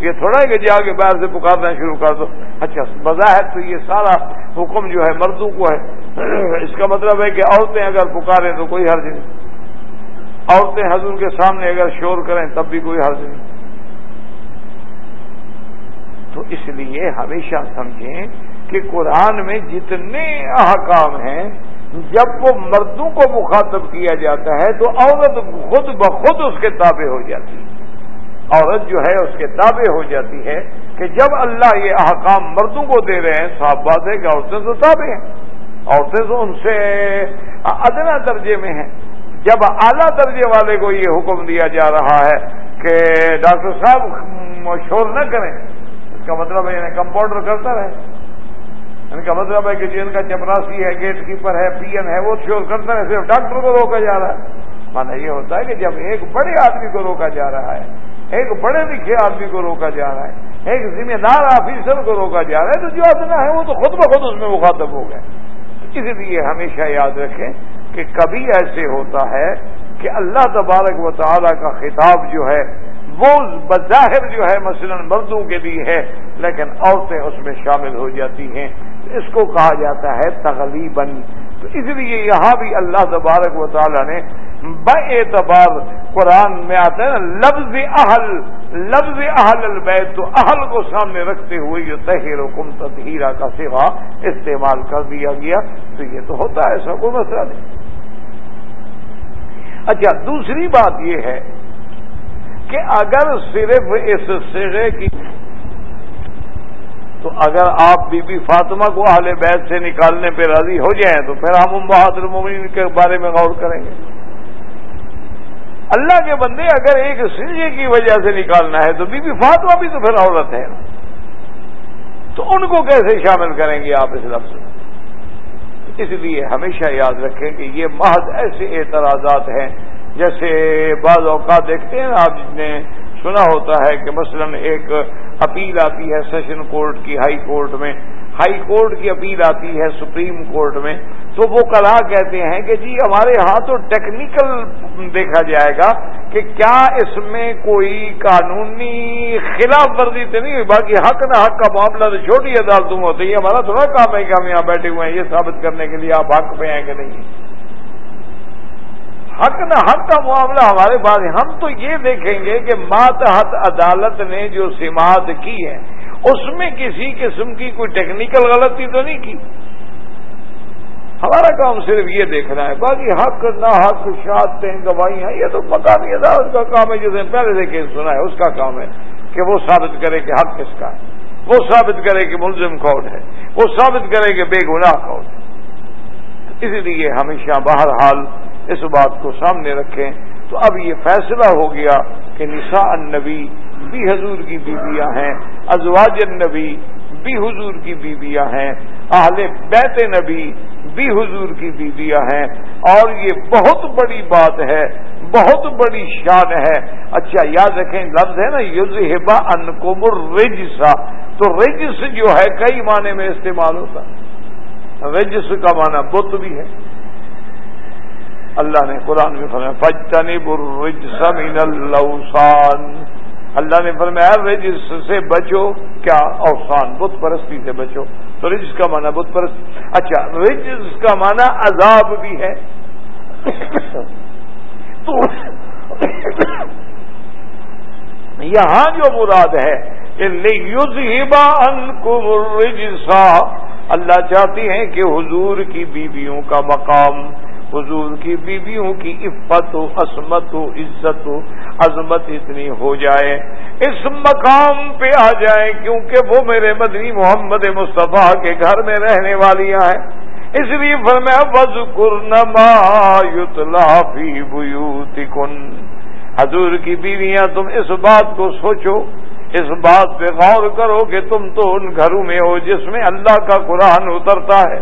یہ تھوڑا ہے کہ جی جا کے باہر سے پکارنا شروع کر دو۔ اچھا بظاہر تو یہ سارا حکم جو ہے مردوں کو ہے، اس کا مطلب ہے کہ عورتیں اگر پکاریں تو کوئی حرج نہیں۔ عورتیں حضور کے سامنے اگر شور کریں تب بھی کوئی حرض نہیں۔ تو اس لیے ہمیشہ سمجھیں کہ قرآن میں جتنے احکام ہیں، جب وہ مردوں کو مخاطب کیا جاتا ہے تو عورت خود بخود اس کے تابع ہو جاتی ہے۔ عورت جو ہے اس کے تابع ہو جاتی ہے کہ جب اللہ یہ احکام مردوں کو دے رہے ہیں صاف بات ہے کہ عورتیں تو تابع ہیں۔ عورتیں تو ان سے ادنا درجے میں ہیں۔ جب اعلیٰ درجے والے کو یہ حکم دیا جا رہا ہے کہ ڈاکٹر صاحب شور نہ کریں، اس کا مطلب ہے یعنی کمپاؤنڈر کرتا رہے۔ ان کا مطلب ہے کہ جن کا چپراسی ہے، گیٹ کیپر ہے، پی ایم ہے، وہ شور کرتا ہے صرف ڈاکٹر کو روکا جا رہا ہے۔ مانا یہ ہوتا ہے کہ جب ایک بڑے آدمی کو روکا جا رہا ہے، ایک بڑے لکھے آدمی کو روکا جا رہا ہے، ایک ذمہ دار آفیسر کو روکا جا رہا ہے، تو جو ادنا ہے، وہ تو خود بخود اس میں مخاطب ہو گئے۔ اس لیے ہمیشہ یاد رکھیں کہ کبھی ایسے ہوتا ہے کہ اللہ تبارک و تعالی کا خطاب جو ہے وہ بظاہر جو ہے مثلا مردوں کے لیے ہے، لیکن عورتیں اس میں شامل ہو جاتی ہیں۔ اس کو کہا جاتا ہے تغلیباً۔ تو اس لیے یہاں بھی اللہ تبارک و تعالیٰ نے اعتبار قرآن میں آتا ہے نا، لفظ اہل لفظ اہل البیت تو اہل کو سامنے رکھتے ہوئے یہ تہیر حکم تہیرا کا سوا استعمال کر دیا گیا۔ تو یہ تو ہوتا ہے ایسا کوئی مسئلہ نہیں۔ اچھا دوسری بات یہ ہے کہ اگر صرف اس سرے کی تو اگر آپ بی بی فاطمہ کو اہل بیت سے نکالنے پہ راضی ہو جائیں تو پھر ہم بہادر ممین کے بارے میں غور کریں گے۔ اللہ کے بندے اگر ایک سرجے کی وجہ سے نکالنا ہے تو بی بی فاطمہ بھی تو پھر عورت ہے۔ تو ان کو کیسے شامل کریں گے آپ اس لفظ میں اس لیے ہمیشہ یاد رکھیں کہ یہ محض ایسے اعتراضات ہیں جیسے بعض اوقات دیکھتے ہیں آپ جس نے سنا ہوتا ہے کہ مثلا ایک اپیل آتی ہے سیشن کورٹ کی ہائی کورٹ میں، ہائی کورٹ کی اپیل آتی ہے سپریم کورٹ میں تو وہ کلا کہتے ہیں کہ جی ہمارے ہاں تو ٹیکنیکل دیکھا جائے گا کہ کیا اس میں کوئی قانونی خلاف ورزی تو نہیں ہوئی؟ باقی حق نہ حق کا معاملہ تو چھوٹی عدالتوں میں ہوتی ہے۔ ہمارا تھوڑا کام ہے کہ ہم یہاں بیٹھے ہوئے ہیں، یہ ثابت کرنے کے لیے آپ حق پہ ہیں کہ نہیں؟ حق نہ حق کا معاملہ ہمارے پاس ہم تو یہ دیکھیں گے کہ ماتحت عدالت نے جو سماعت کی ہے، اس میں کسی قسم کی کوئی ٹیکنیکل غلطی تو نہیں کی؟ ہمارا کام صرف یہ دیکھنا ہے، باقی حق نہ حق شادتیں گواہیاں، یہ تو مقامی عدالت کا کام ہے، جس نے پہلے سے کیس سنا ہے، اس کا کام ہے کہ وہ ثابت کرے کہ حق کس کا ہے۔ وہ ثابت کرے کہ ملزم کون ہے۔ وہ ثابت کرے کہ بے گناہ کون ہے۔ اس لیے ہمیشہ بہرحال اس بات کو سامنے رکھیں۔ تو اب یہ فیصلہ ہو گیا کہ نساء النبی بھی حضور کی بیویاں ہیں، ازواج النبی بھی حضور کی بیویاں ہیں، اہل بیت نبی بھی حضور کی بیویاں ہیں اور یہ بہت بڑی بات ہے، بہت بڑی شان ہے۔ اچھا یاد رکھیں لفظ ہے نا یوز ہبا انکمر رجسا تو رجس جو ہے، کئی معنی میں استعمال ہوتا۔ رجس کا معنی بت بھی ہے۔ اللہ نے قرآن میں فرمایا فجتنی برج من اللوسان اللہ نے فرمایا رجس سے بچو، کیا؟ اوسان، بت پرستی سے بچو۔ تو رجس کا معنی بت پرستی اچھا رجس کا معنی عذاب بھی ہے۔ تو یہاں جو مراد ہے، کہ رجسا اللہ چاہتی ہیں کہ حضور کی بیویوں کا مقام حضور کی بیویوں کی عفت و عصمت و عزت و عظمت اتنی ہو جائے۔ اس مقام پہ آ جائیں کیونکہ وہ میرے مدنی محمد مصطفیٰ کے گھر میں رہنے والیاں ہیں۔ اس لیے فرمایا وز کرنما یتلا فی کن حضور کی بیویاں، تم اس بات کو سوچو، اس بات پہ غور کرو کہ تم تو ان گھروں میں ہو جس میں اللہ کا قرآن اترتا ہے،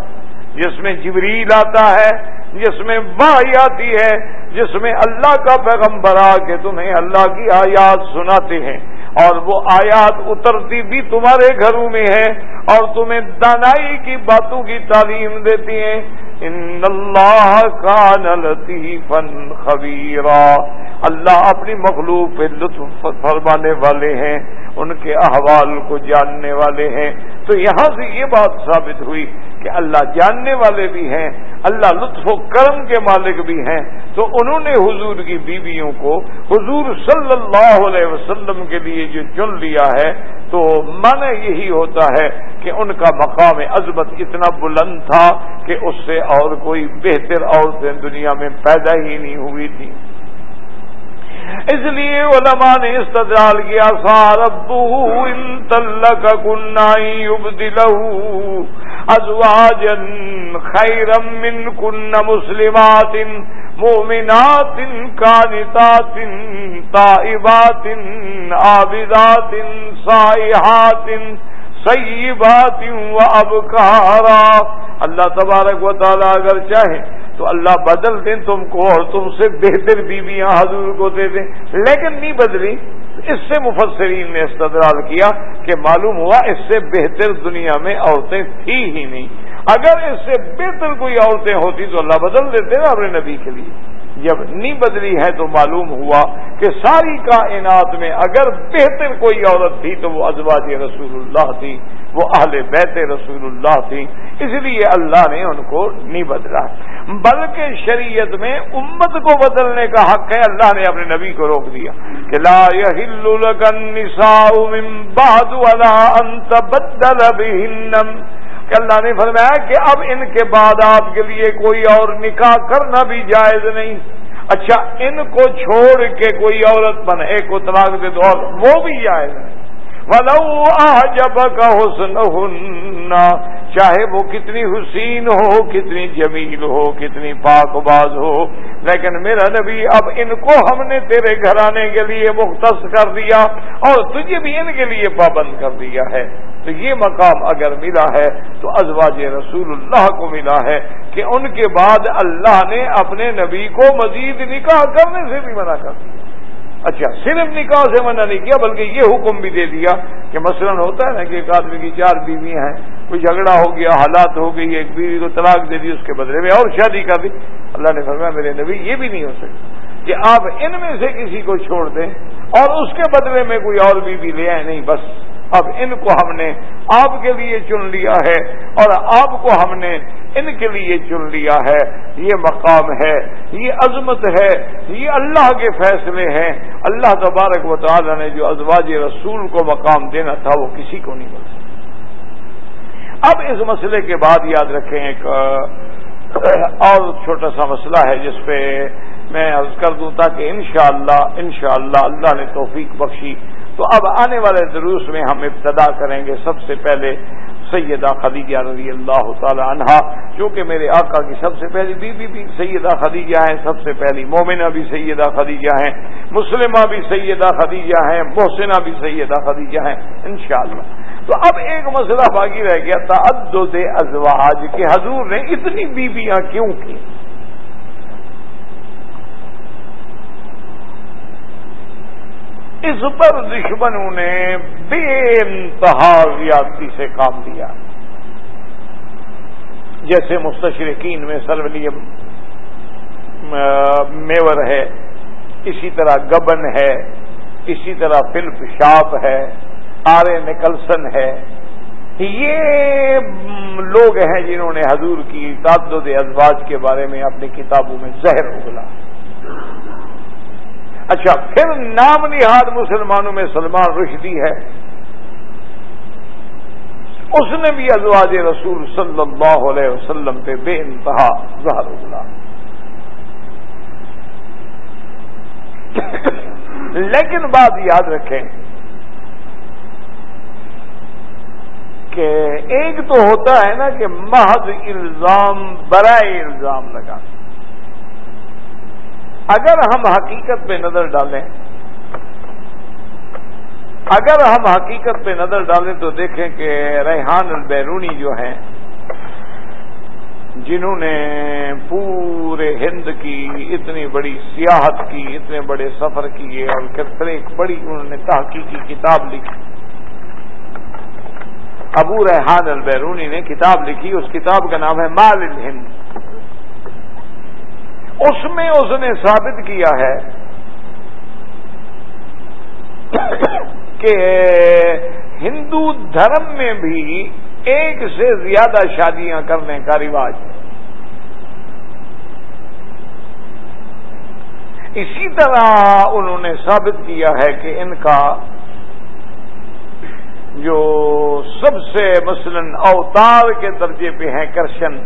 جس میں جبریل آتا ہے جس میں باہی آتی ہے، جس میں اللہ کا پیغمبر آ کے تمہیں اللہ کی آیات سناتے ہیں۔ اور وہ آیات اترتی بھی تمہارے گھروں میں ہے اور تمہیں دانائی کی باتوں کی تعلیم دیتی ہیں۔ ان اللہ کا نلتی فن خبیرہ اللہ اپنی مخلوق پہ لطف فرمانے والے ہیں، ان کے احوال کو جاننے والے ہیں۔ تو یہاں سے یہ بات ثابت ہوئی کہ اللہ جاننے والے بھی ہیں اللہ لطف و کرم کے مالک بھی ہیں، تو انہوں نے حضور کی بیویوں کو حضور صلی اللہ علیہ وسلم کے لیے جو چن لیا ہے، تو من یہی ہوتا ہے کہ ان کا مقام عظمت اتنا بلند تھا کہ اس سے اور کوئی بہتر عورتیں دنیا میں پیدا ہی نہیں ہوئی تھیں۔ اس لیے علماء نے استدلال کیا ساربو ان تلک کنائی ابدلو ازواجن خیرم من کن مسلمات مومنات کانتات تائبات عابدات سائحات سیبات و ابکارا اللہ تبارک و تعالی اگر چاہے تو اللہ بدل دیں تم کو اور تم سے بہتر بیویاں حضور کو دے دیں۔ لیکن نہیں بدلی۔ اس سے مفسرین نے استدلال کیا کہ معلوم ہوا اس سے بہتر دنیا میں عورتیں تھی ہی نہیں۔ اگر اس سے بہتر کوئی عورتیں ہوتی تو اللہ بدل دیتے نا اپنے نبی کے لیے۔ جب نی بدلی ہے تو معلوم ہوا کہ ساری کائنات میں اگر بہتر کوئی عورت تھی تو وہ ازواج رسول اللہ تھی، وہ اہل بیت رسول اللہ تھی۔ اس لیے اللہ نے ان کو نہیں بدلا۔ بلکہ شریعت میں امت کو بدلنے کا حق ہے، اللہ نے اپنے نبی کو روک دیا۔ کہ لا من بعد ولا انت بدل بهن۔ کہ اللہ نے فرمایا کہ اب ان کے بعد آپ کے لیے کوئی اور نکاح کرنا بھی جائز نہیں۔ اچھا ان کو چھوڑ کے کوئی عورت بنے کو طلاق دے دو اور وہ بھی جائز نہیں ولو جب کا حسن چاہے وہ کتنی حسین ہو، کتنی جمیل ہو، کتنی پاک باز ہو، لیکن میرا نبی اب ان کو ہم نے تیرے گھرانے کے لیے مختص کر دیا اور تجھے بھی ان کے لیے پابند کر دیا ہے۔ تو یہ مقام اگر ملا ہے، تو ازواج رسول اللہ کو ملا ہے کہ ان کے بعد اللہ نے اپنے نبی کو مزید نکاح کرنے سے بھی منع کر دیا۔ اچھا صرف نکاح سے منع نہیں کیا، بلکہ یہ حکم بھی دے دیا کہ مثلا ہوتا ہے نا کہ ایک آدمی کی چار بیویاں ہیں، کوئی جھگڑا ہو گیا، حالات ہو گئی، ایک بیوی کو طلاق دے دی، اس کے بدلے میں اور شادی کر دی۔ اللہ نے فرمایا، میرے نبی، یہ بھی نہیں ہو سکتا کہ آپ ان میں سے کسی کو چھوڑ دیں اور اس کے بدلے میں کوئی اور بیوی لے آئے، نہیں، بس۔ اب ان کو ہم نے آپ کے لیے چن لیا ہے اور آپ کو ہم نے ان کے لیے چن لیا ہے۔ یہ مقام ہے، یہ عظمت ہے، یہ اللہ کے فیصلے ہیں۔ اللہ تبارک و تعالی نے جو ازواج رسول کو مقام دینا تھا، وہ کسی کو نہیں مل سکتا اب اس مسئلے کے بعد یاد رکھیں ایک اور چھوٹا سا مسئلہ ہے، جس پہ میں عرض کر دوں تاکہ انشاءاللہ انشاءاللہ اللہ نے توفیق بخشی۔ تو اب آنے والے دروس میں ہم ابتدا کریں گے سب سے پہلے سیدہ خدیجہ رضی اللہ تعالی عنہا، جو کہ میرے آقا کی سب سے پہلی بی بی بھی سیدہ خدیجہ ہیں، سب سے پہلی مومنہ بھی سیدہ خدیجہ ہیں، مسلمہ بھی سیدہ خدیجہ ہیں، محسنہ بھی سیدہ خدیجہ ہیں، انشاءاللہ۔ تو اب ایک مسئلہ باقی رہ گیا، تعدد ازواج کے حضور نے اتنی بیویاں کیوں کی؟ اس پر دشمنوں نے بے انتہا زیادتی سے کام لیا۔ جیسے مستشرقین میں سرولیم میور ہے، اسی طرح گبن ہے، اسی طرح فلپ شاپ ہے، آر نکلسن ہے۔ یہ لوگ ہیں جنہوں نے حضور کی تعدد ازواج کے بارے میں اپنی کتابوں میں زہر اگلا۔ اچھا پھر نام نہاد مسلمانوں میں سلمان رشدی ہے۔ اس نے بھی ازواج رسول صلی اللہ علیہ وسلم پہ بے انتہا ظاہر اگلا۔ لیکن بات یاد رکھیں کہ ایک تو ہوتا ہے نا کہ محض الزام، برائے الزام لگا اگر ہم حقیقت پہ نظر ڈالیں، اگر ہم حقیقت پہ نظر ڈالیں تو دیکھیں کہ ریحان البیرونی جو ہیں، جنہوں نے پورے ہند کی اتنی بڑی سیاحت کی، اتنے بڑے سفر کیے اور پھر ایک بڑی انہوں نے تحقیقی کتاب لکھی۔ ابو ریحان البیرونی نے کتاب لکھی، اس کتاب کا نام ہے مال الہند۔ اس میں اس نے ثابت کیا ہے کہ ہندو دھرم میں بھی ایک سے زیادہ شادیاں کرنے کا رواج ہے۔ اسی طرح انہوں نے ثابت کیا ہے کہ ان کا جو سب سے مثلا اوتار کے درجے پہ ہیں کرشن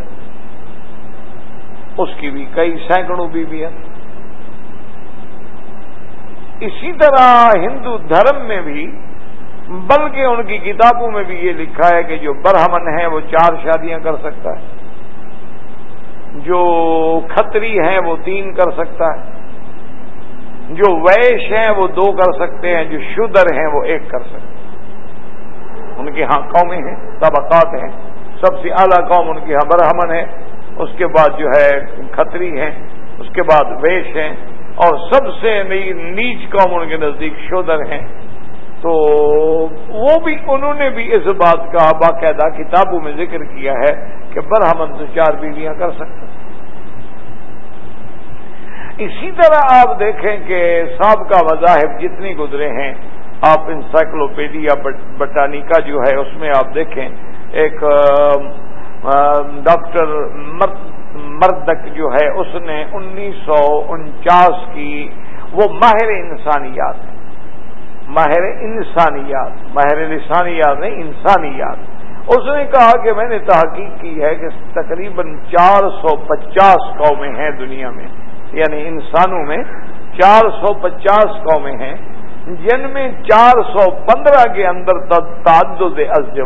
اس کی بھی، کئی سینکڑوں بیویاں۔ اسی طرح ہندو دھرم میں بھی، بلکہ ان کی کتابوں میں بھی یہ لکھا ہے کہ جو برہمن ہے وہ چار شادیاں کر سکتا ہے۔ جو کھتری ہیں، وہ تین کر سکتا ہے۔ جو ویش ہیں، وہ دو کر سکتے ہیں۔ جو شدر ہیں، وہ ایک کر سکتے ہیں۔ ان کے ہاں قومیں ہیں، طبقات ہیں۔ سب سے اعلیٰ قوم ان کی ہاں برہمن ہے اس کے بعد جو ہے کھتری ہیں، اس کے بعد ویش ہیں اور سب سے نیچ قوم ان کے نزدیک شودر ہیں۔ تو وہ بھی، انہوں نے بھی اس بات کا باقاعدہ کتابوں میں ذکر کیا ہے کہ برہمن تو چار بیویاں کر سکتے اسی طرح آپ دیکھیں کہ سابقہ مذاہب جتنی گزرے ہیں، آپ انسائکلوپیڈیا بٹانیکا جو ہے، اس میں آپ دیکھیں، ایک ڈاکٹر مردک جو ہے، اس نے انیس سو انچاس کی وہ ماہر انسانیات ماہر انسانیات، ماہر لسانیات نہیں، انسانیات۔ اس نے کہا کہ میں نے تحقیق کی ہے کہ تقریباً چار سو پچاس قومیں ہیں دنیا میں یعنی انسانوں میں چار سو پچاس قومیں ہیں۔ جن میں چار سو پندرہ کے اندر تعدد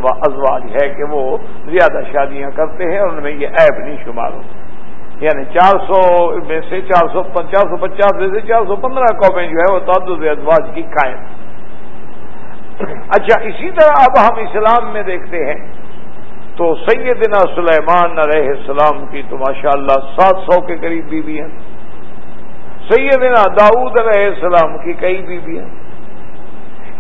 ازواج ہے کہ وہ زیادہ شادیاں کرتے ہیں اور ان میں یہ عیب نہیں شمار ہوتا۔ یعنی چار سو میں سے چار سو چار سو پچاس میں سے چار سو پندرہ قومیں جو ہے وہ تعدد ازواج کی قائم۔ اچھا اسی طرح اب ہم اسلام میں دیکھتے ہیں۔ تو سیدنا سلیمان علیہ السلام کی تو ماشاء اللہ سات سو کے قریب بیوی ہیں۔ سیدنا داؤد علیہ السلام کی کئی بیویاں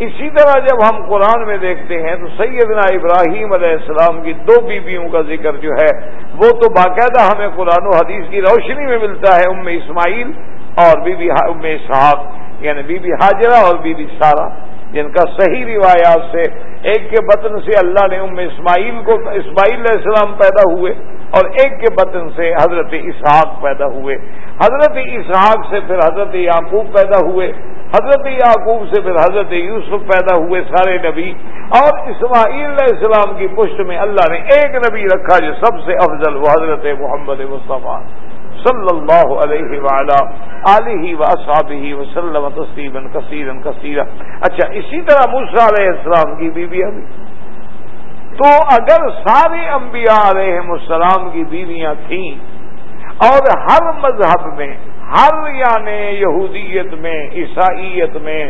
اسی طرح جب ہم قرآن میں دیکھتے ہیں تو سیدنا ابراہیم علیہ السلام کی دو بیویوں کا ذکر جو ہے، وہ تو باقاعدہ ہمیں قرآن و حدیث کی روشنی میں ملتا ہے، ام اسماعیل اور بی بی ام اسحاق یعنی بی بی حاجرہ اور بی بی سارا جن کا صحیح روایات سے ایک کے بطن سے اللہ نے ام اسماعیل کو اسماعیل علیہ السلام پیدا ہوئے اور ایک کے بطن سے حضرت اسحاق پیدا ہوئے۔ حضرت اسحاق سے پھر حضرت یعقوب پیدا ہوئے۔ حضرت یعقوب سے پھر حضرت یوسف پیدا ہوئے سارے نبی۔ اور اسماعیل علیہ السلام کی پشت میں اللہ نے ایک نبی رکھا جو سب سے افضل وہ حضرت محمد مصطفیٰ۔ صلی اللہ علیہ وعلا علیہ و وسلم تسلیما کثیرا کثیرا۔ اچھا اسی طرح موسیٰ علیہ السلام کی بیویاں بھی تو اگر سارے انبیاء علیہ السلام کی بیویاں تھیں اور ہر مذہب میں، ہر یعنی یہودیت میں، عیسائیت میں،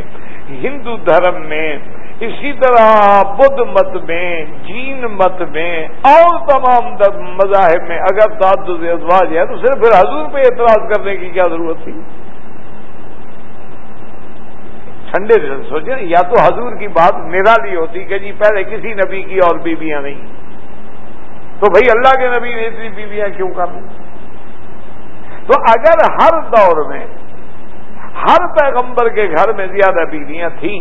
ہندو دھرم میں اسی طرح بدھ مت میں، جین مت میں، اور تمام مذاہب میں اگر تعدد ازواج ہے تو صرف پھر حضور پہ اعتراض کرنے کی کیا ضرورت تھی؟ ٹھنڈے دل سوچے یا تو حضور کی بات نرالی ہوتی کہ جی پہلے کسی نبی کی اور بیویاں نہیں۔ تو بھائی اللہ کے نبی نے اتنی بیویاں کیوں کر تو اگر ہر دور میں، ہر پیغمبر کے گھر میں زیادہ بیویاں تھیں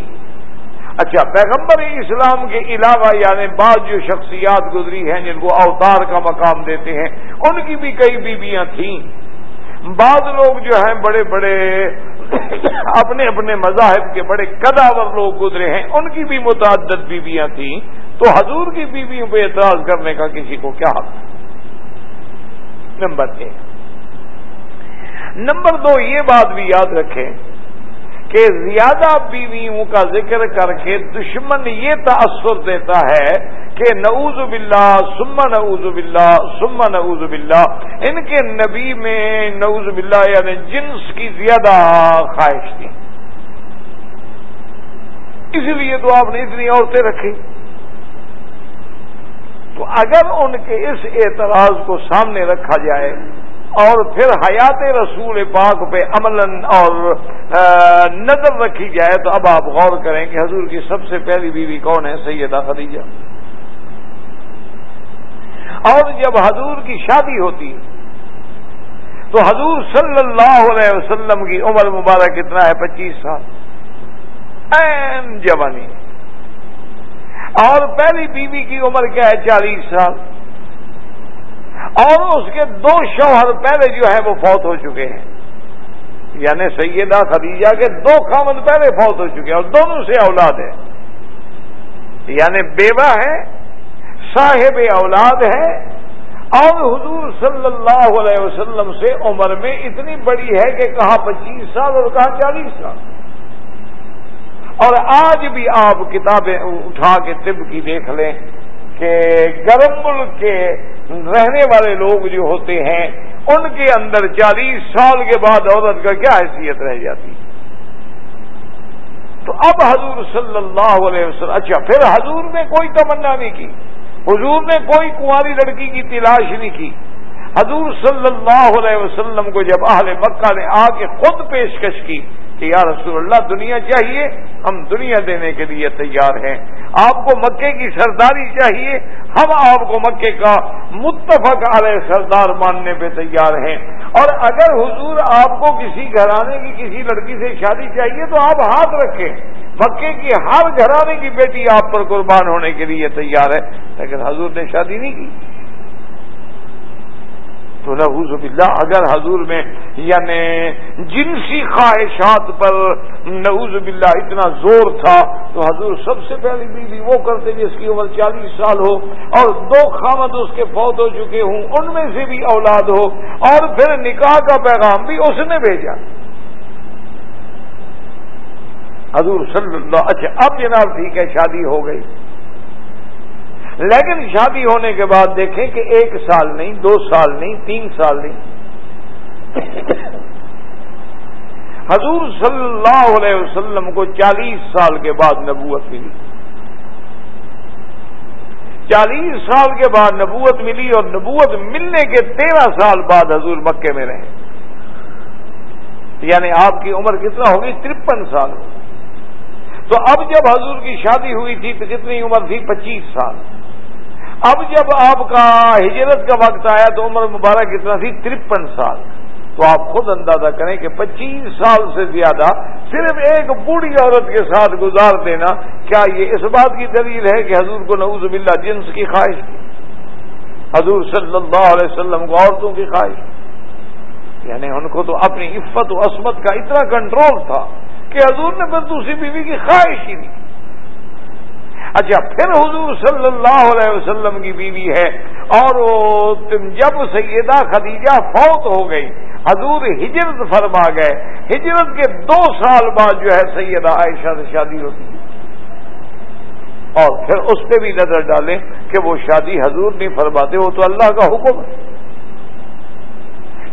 اچھا پیغمبر اسلام کے علاوہ یعنی بعض جو شخصیات گزری ہیں جن کو اوتار کا مقام دیتے ہیں، ان کی بھی کئی بیویاں تھیں۔ بعض لوگ جو ہیں بڑے بڑے اپنے اپنے مذاہب کے بڑے قداور لوگ گزرے ہیں، ان کی بھی متعدد بیویاں تھیں۔ تو حضور کی بیویوں پہ اعتراض کرنے کا کسی کو کیا حق؟ نمبر ایک۔ نمبر دو، یہ بات بھی یاد رکھیں۔ کہ زیادہ بیویوں کا ذکر کر کے دشمن یہ تاثر دیتا ہے کہ نعوذ باللہ سما نعوذ باللہ سما نعوذ باللہ، ان کے نبی میں نعوذ باللہ یعنی جنس کی زیادہ خواہش تھی۔ اسی لیے تو آپ نے اتنی عورتیں رکھی۔ تو اگر ان کے اس اعتراض کو سامنے رکھا جائے اور پھر حیات رسول پاک پہ عمل اور نظر رکھی جائے تو اب آپ غور کریں کہ حضور کی سب سے پہلی بیوی کون ہے؟ سیدہ خدیجہ۔ اور جب حضور کی شادی ہوتی، تو حضور صلی اللہ علیہ وسلم کی عمر مبارک کتنا ہے؟ پچیس سال۔ این جوانی۔ اور پہلی بیوی کی عمر کیا ہے؟ چالیس سال۔ اور اس کے دو شوہر پہلے جو ہے وہ فوت ہو چکے ہیں۔ یعنی سیدہ خدیجہ کے دو خامد پہلے فوت ہو چکے ہیں اور دونوں سے اولاد ہے۔ یعنی بیوہ ہے، صاحب اولاد ہے اور حضور صلی اللہ علیہ وسلم سے عمر میں اتنی بڑی ہے کہ کہاں پچیس سال اور کہاں چالیس سال۔ اور آج بھی آپ کتابیں اٹھا کے طب کی دیکھ لیں۔ کہ گرم ملک کے رہنے والے لوگ جو ہوتے ہیں، ان کے اندر چالیس سال کے بعد عورت کا کیا حیثیت رہ جاتی؟ تو اب حضور صلی اللہ علیہ وسلم اچھا پھر حضور نے کوئی تمنا نہیں کی، حضور نے کوئی کنواری لڑکی کی تلاش نہیں کی۔ حضور صلی اللہ علیہ وسلم کو جب اہل مکہ نے آ کے خود پیشکش کی کہ یا رسول اللہ دنیا چاہیے، ہم دنیا دینے کے لیے تیار ہیں۔ آپ کو مکے کی سرداری چاہیے، ہم آپ کو مکے کا متفق علیہ سردار ماننے پہ تیار ہیں۔ اور اگر حضور آپ کو کسی گھرانے کی کسی لڑکی سے شادی چاہیے تو آپ ہاتھ رکھیں۔ مکے کی ہر گھرانے کی بیٹی آپ پر قربان ہونے کے لیے تیار ہے۔ لیکن حضور نے شادی نہیں کی۔ تو نعوذ باللہ، اگر حضور میں یعنی جنسی خواہشات پر نعوذ باللہ اتنا زور تھا، تو حضور سب سے پہلی بیوی وہ کرتے جس کی عمر چالیس سال ہو، اور دو خامد اس کے فوت ہو چکے ہوں، ان میں سے بھی اولاد ہو، اور پھر نکاح کا پیغام بھی اس نے بھیجا۔ حضور صلی اللہ اچھا اب جناب ٹھیک ہے، شادی ہو گئی۔ لیکن شادی ہونے کے بعد دیکھیں کہ ایک سال نہیں، دو سال نہیں، تین سال نہیں۔ حضور صلی اللہ علیہ وسلم کو چالیس سال کے بعد نبوت ملی۔ چالیس سال کے بعد نبوت ملی اور نبوت ملنے کے تیرہ سال بعد حضور مکے میں رہے۔ یعنی آپ کی عمر کتنا ہوگی؟ ترپن سال۔ ہوگی تو اب جب حضور کی شادی ہوئی تھی تو کتنی عمر تھی؟ پچیس سال۔ اب جب آپ کا ہجرت کا وقت آیا تو عمر مبارک کتنا تھی ترپن سال۔ تو آپ خود اندازہ کریں کہ پچیس سال سے زیادہ صرف ایک بوڑھی عورت کے ساتھ گزار دینا کیا یہ اس بات کی دلیل ہے کہ حضور کو نعوذ باللہ جنس کی خواہش تھی؟ حضور صلی اللہ علیہ وسلم کو عورتوں کی خواہش یعنی ان کو تو اپنی عفت و عصمت کا اتنا کنٹرول تھا کہ حضور نے پھر دوسری بیوی کی خواہش ہی نہیں۔ اچھا پھر حضور صلی اللہ علیہ وسلم کی بیوی ہے اور جب سیدہ خدیجہ فوت ہو گئی، حضور ہجرت فرما گئے۔ ہجرت کے دو سال بعد جو ہے سیدہ عائشہ سے شادی ہوتی ہے اور پھر اس پہ بھی نظر ڈالیں کہ وہ شادی حضور نہیں فرماتے، وہ تو اللہ کا حکم ہے۔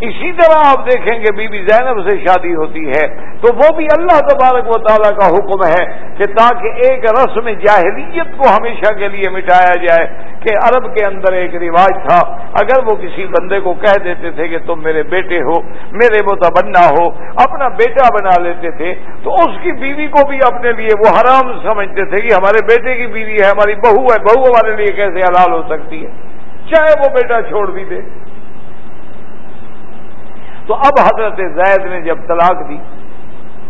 اسی طرح آپ دیکھیں گے بی بی زینب سے شادی ہوتی ہے، تو وہ بھی اللہ تبارک و تعالیٰ کا حکم ہے کہ تاکہ ایک رسم جاہلیت کو ہمیشہ کے لیے مٹایا جائے کہ عرب کے اندر ایک رواج تھا۔ اگر وہ کسی بندے کو کہہ دیتے تھے کہ تم میرے بیٹے ہو، میرے متبنا ہو، اپنا بیٹا بنا لیتے تھے، تو اس کی بیوی کو بھی اپنے لیے وہ حرام سمجھتے تھے کہ ہمارے بیٹے کی بیوی ہے، ہماری بہو ہے، بہو ہمارے لیے کیسے حلال ہو سکتی ہے؟ چاہے وہ بیٹا چھوڑ بھی دے۔ تو اب حضرت زید نے جب طلاق دی،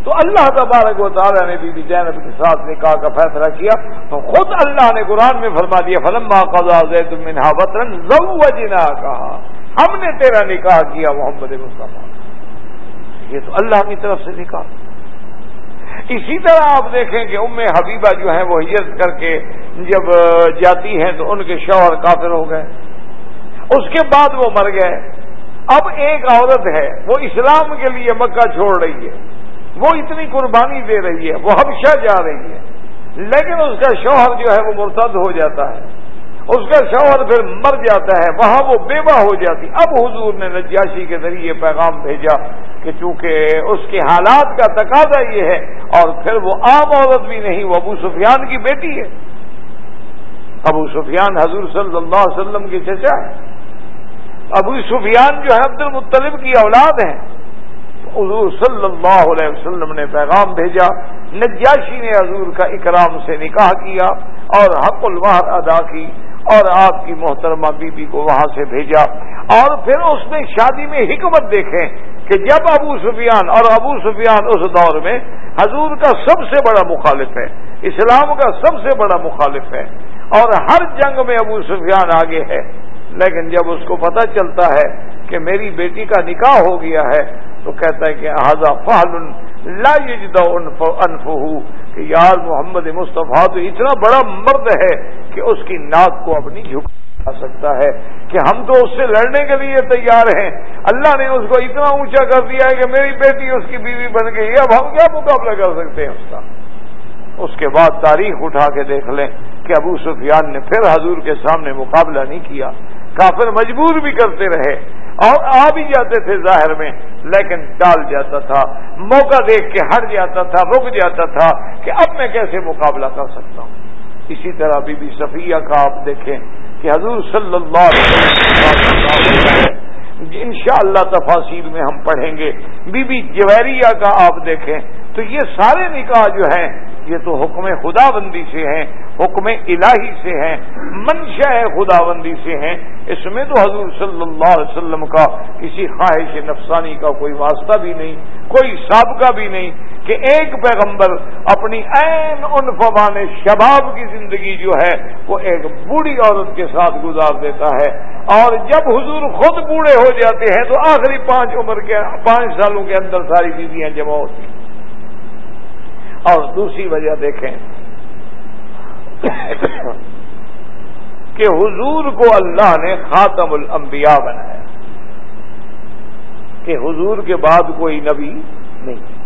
تو اللہ تبارک و تعالیٰ نے بی بی زینب کے ساتھ نکاح کا فیصلہ کیا، تو خود اللہ نے قرآن میں فرما دیا فلم قضا زید منہا وطن زوجنا کہا ہم نے تیرا نکاح کیا محمد مصطفیٰ۔ یہ تو اللہ کی طرف سے نکاح۔ اسی طرح آپ دیکھیں کہ ام حبیبہ جو ہیں وہ ہجرت کر کے جب جاتی ہیں تو ان کے شوہر کافر ہو گئے۔ اس کے بعد وہ مر گئے۔ اب ایک عورت ہے، وہ اسلام کے لیے مکہ چھوڑ رہی ہے، وہ اتنی قربانی دے رہی ہے، وہ حبشہ جا رہی ہے۔ لیکن اس کا شوہر جو ہے، وہ مرتد ہو جاتا ہے۔ اس کا شوہر پھر مر جاتا ہے، وہاں وہ بیوہ ہو جاتی۔ اب حضور نے نجاشی کے ذریعے پیغام بھیجا کہ چونکہ اس کے حالات کا تقاضا یہ ہے، اور پھر وہ عام عورت بھی نہیں، وہ ابو سفیان کی بیٹی ہے۔ ابو سفیان حضور صلی اللہ علیہ وسلم کی چچا ہے۔ ابو سفیان جو ہے عبد المطلب کی اولاد ہیں حضور صلی اللہ علیہ وسلم نے پیغام بھیجا، نجاشی نے حضور کا اکرام سے نکاح کیا اور حق الوار ادا کی اور آپ کی محترمہ بی بی کو وہاں سے بھیجا۔ اور پھر اس نے شادی میں حکمت دیکھیں کہ جب ابو سفیان اور ابو سفیان اس دور میں حضور کا سب سے بڑا مخالف ہے، اسلام کا سب سے بڑا مخالف ہے اور ہر جنگ میں ابو سفیان آگے ہے۔ لیکن جب اس کو پتہ چلتا ہے کہ میری بیٹی کا نکاح ہو گیا ہے، تو کہتا ہے کہ احاذہ فہل لا یجد انف کہ یار محمد مصطفیٰ تو اتنا بڑا مرد ہے کہ اس کی ناک کو اب نہیں جھکا سکتا ہے کہ ہم تو اس سے لڑنے کے لیے تیار ہیں۔ اللہ نے اس کو اتنا اونچا کر دیا ہے کہ میری بیٹی اس کی بیوی بن گئی۔ اب ہم کیا مقابلہ کر سکتے ہیں اس کا؟ اس کے بعد تاریخ اٹھا کے دیکھ لیں کہ ابو سفیان نے پھر حضور کے سامنے مقابلہ نہیں کیا۔ کافر مجبور بھی کرتے رہے اور آ بھی جاتے تھے ظاہر میں، لیکن ڈال جاتا تھا، موقع دیکھ کے ہٹ جاتا تھا، رک جاتا تھا کہ اب میں کیسے مقابلہ کر سکتا ہوں۔ اسی طرح بی بی صفیہ کا آپ دیکھیں کہ حضور صلی اللہ علیہ وسلم ان شاء اللہ تفاصیل میں ہم پڑھیں گے۔ بی بی جویریہ کا آپ دیکھیں تو یہ سارے نکاح جو ہیں یہ تو حکم خدا بندی سے ہیں، حکم الہی سے ہیں منشا خدا بندی سے ہیں۔ اس میں تو حضور صلی اللہ علیہ وسلم کا کسی خواہش نفسانی کا کوئی واسطہ بھی نہیں، کوئی سابقہ بھی نہیں کہ ایک پیغمبر اپنی عین ان فمان شباب کی زندگی جو ہے، وہ ایک بوڑھی عورت کے ساتھ گزار دیتا ہے۔ اور جب حضور خود بوڑھے ہو جاتے ہیں تو آخری پانچ عمر کے، پانچ سالوں کے اندر ساری بیویاں جمع ہوتی ہیں۔ اور دوسری وجہ دیکھیں کہ حضور کو اللہ نے خاتم الانبیاء بنایا کہ حضور کے بعد کوئی نبی نہیں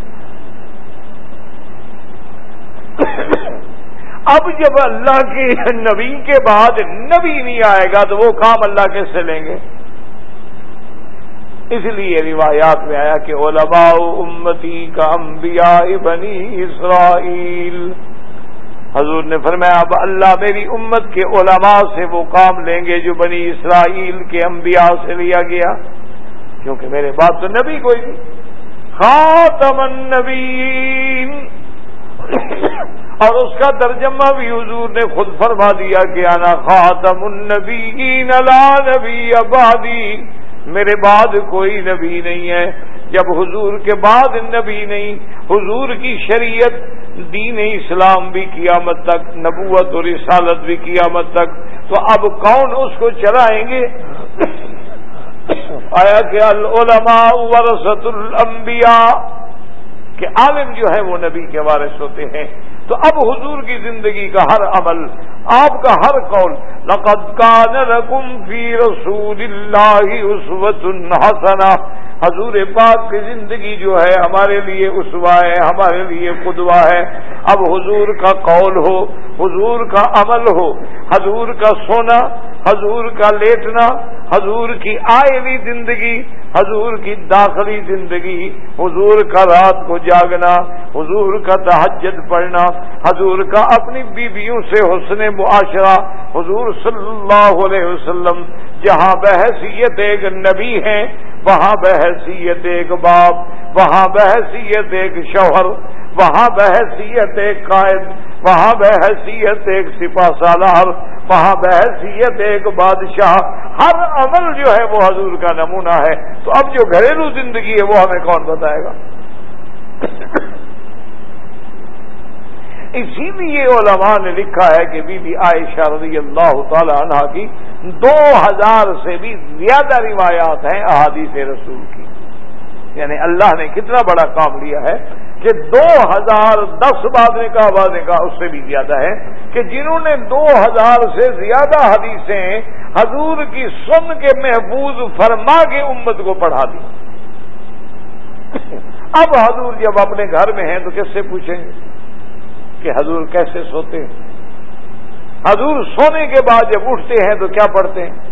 اب جب اللہ کے نبی کے بعد نبی نہیں آئے گا تو وہ کام اللہ کیسے لیں گے اس لیے روایات میں آیا کہ علماء امتی کا انبیاء بنی اسرائیل۔ حضور نے فرمایا، اب اللہ میری امت کے علماء سے وہ کام لیں گے جو بنی اسرائیل کے انبیاء سے لیا گیا۔ کیونکہ میرے بات تو نبی کوئی نہیں۔ خاتم النبیین۔ اور اس کا ترجمہ بھی حضور نے خود فرما دیا کہ آنا خاتم النبیین لا نبی آبادی میرے بعد کوئی نبی نہیں ہے۔ جب حضور کے بعد نبی نہیں، حضور کی شریعت، دین اسلام بھی قیامت تک، نبوت اور رسالت بھی قیامت تک۔ تو اب کون اس کو چلائیں گے؟ آیا کہ العلماء ورثت الانبیاء، کہ عالم جو ہے وہ نبی کے وارث ہوتے ہیں۔ تو اب حضور کی زندگی کا ہر عمل آپ کا ہر قول، لقد کان لکم فی رسول اللہ اسوت حسنہ۔ حضور پاک کی زندگی جو ہے، ہمارے لیے اسوا ہے، ہمارے لیے قدوا ہے۔ اب حضور کا قول ہو، حضور کا عمل ہو، حضور کا سونا، حضور کا لیٹنا، حضور کی آئلی زندگی، حضور کی داخلی زندگی، حضور کا رات کو جاگنا، حضور کا تحجد پڑھنا، حضور کا اپنی بیویوں سے حسن معاشرہ حضور صلی اللہ علیہ وسلم، جہاں بحثیت ایک نبی ہیں، وہاں بحثیت ایک باپ، وہاں بحثیت ایک شوہر، وہاں بحثیت ایک قائد، وہاں بحثیت ایک سپا سالار، وہاں بحثیت ایک بادشاہ، ہر عمل جو ہے وہ حضور کا نمونہ ہے۔ تو اب جو گھریلو زندگی ہے وہ ہمیں کون بتائے گا؟ اسی لیے علماء نے لکھا ہے کہ بی بی عائشہ رضی اللہ تعالی عنہ کی دو ہزار سے بھی زیادہ روایات ہیں احادیث رسول کی۔ یعنی اللہ نے کتنا بڑا کام لیا ہے کہ دو ہزار دس بعد نے کہا بعد نے کہا اس سے بھی زیادہ ہے کہ جنہوں نے دو ہزار سے زیادہ حدیثیں حضور کی سن کے محفوظ فرما کے امت کو پڑھا دی۔ اب حضور جب اپنے گھر میں ہیں تو کس سے پوچھیں گے؟ کہ حضور کیسے سوتے ہیں؟ حضور سونے کے بعد جب اٹھتے ہیں تو کیا پڑھتے ہیں؟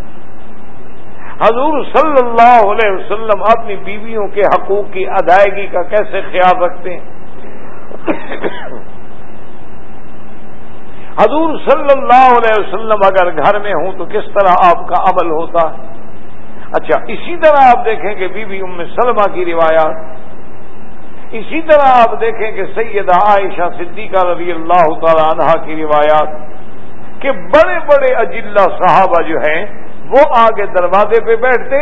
حضور صلی اللہ علیہ وسلم اپنی بیویوں کے حقوق کی ادائیگی کا کیسے خیال رکھتے ہیں؟ حضور صلی اللہ علیہ وسلم اگر گھر میں ہوں تو کس طرح آپ کا عمل ہوتا؟ ہے اچھا اسی طرح آپ دیکھیں کہ بی بی ام سلمہ کی روایات اسی طرح آپ دیکھیں کہ سیدہ عائشہ صدیقہ رضی اللہ تعالی عنہ کی روایات کہ بڑے بڑے اجلہ صحابہ جو ہیں وہ آگے دروازے پہ بیٹھتے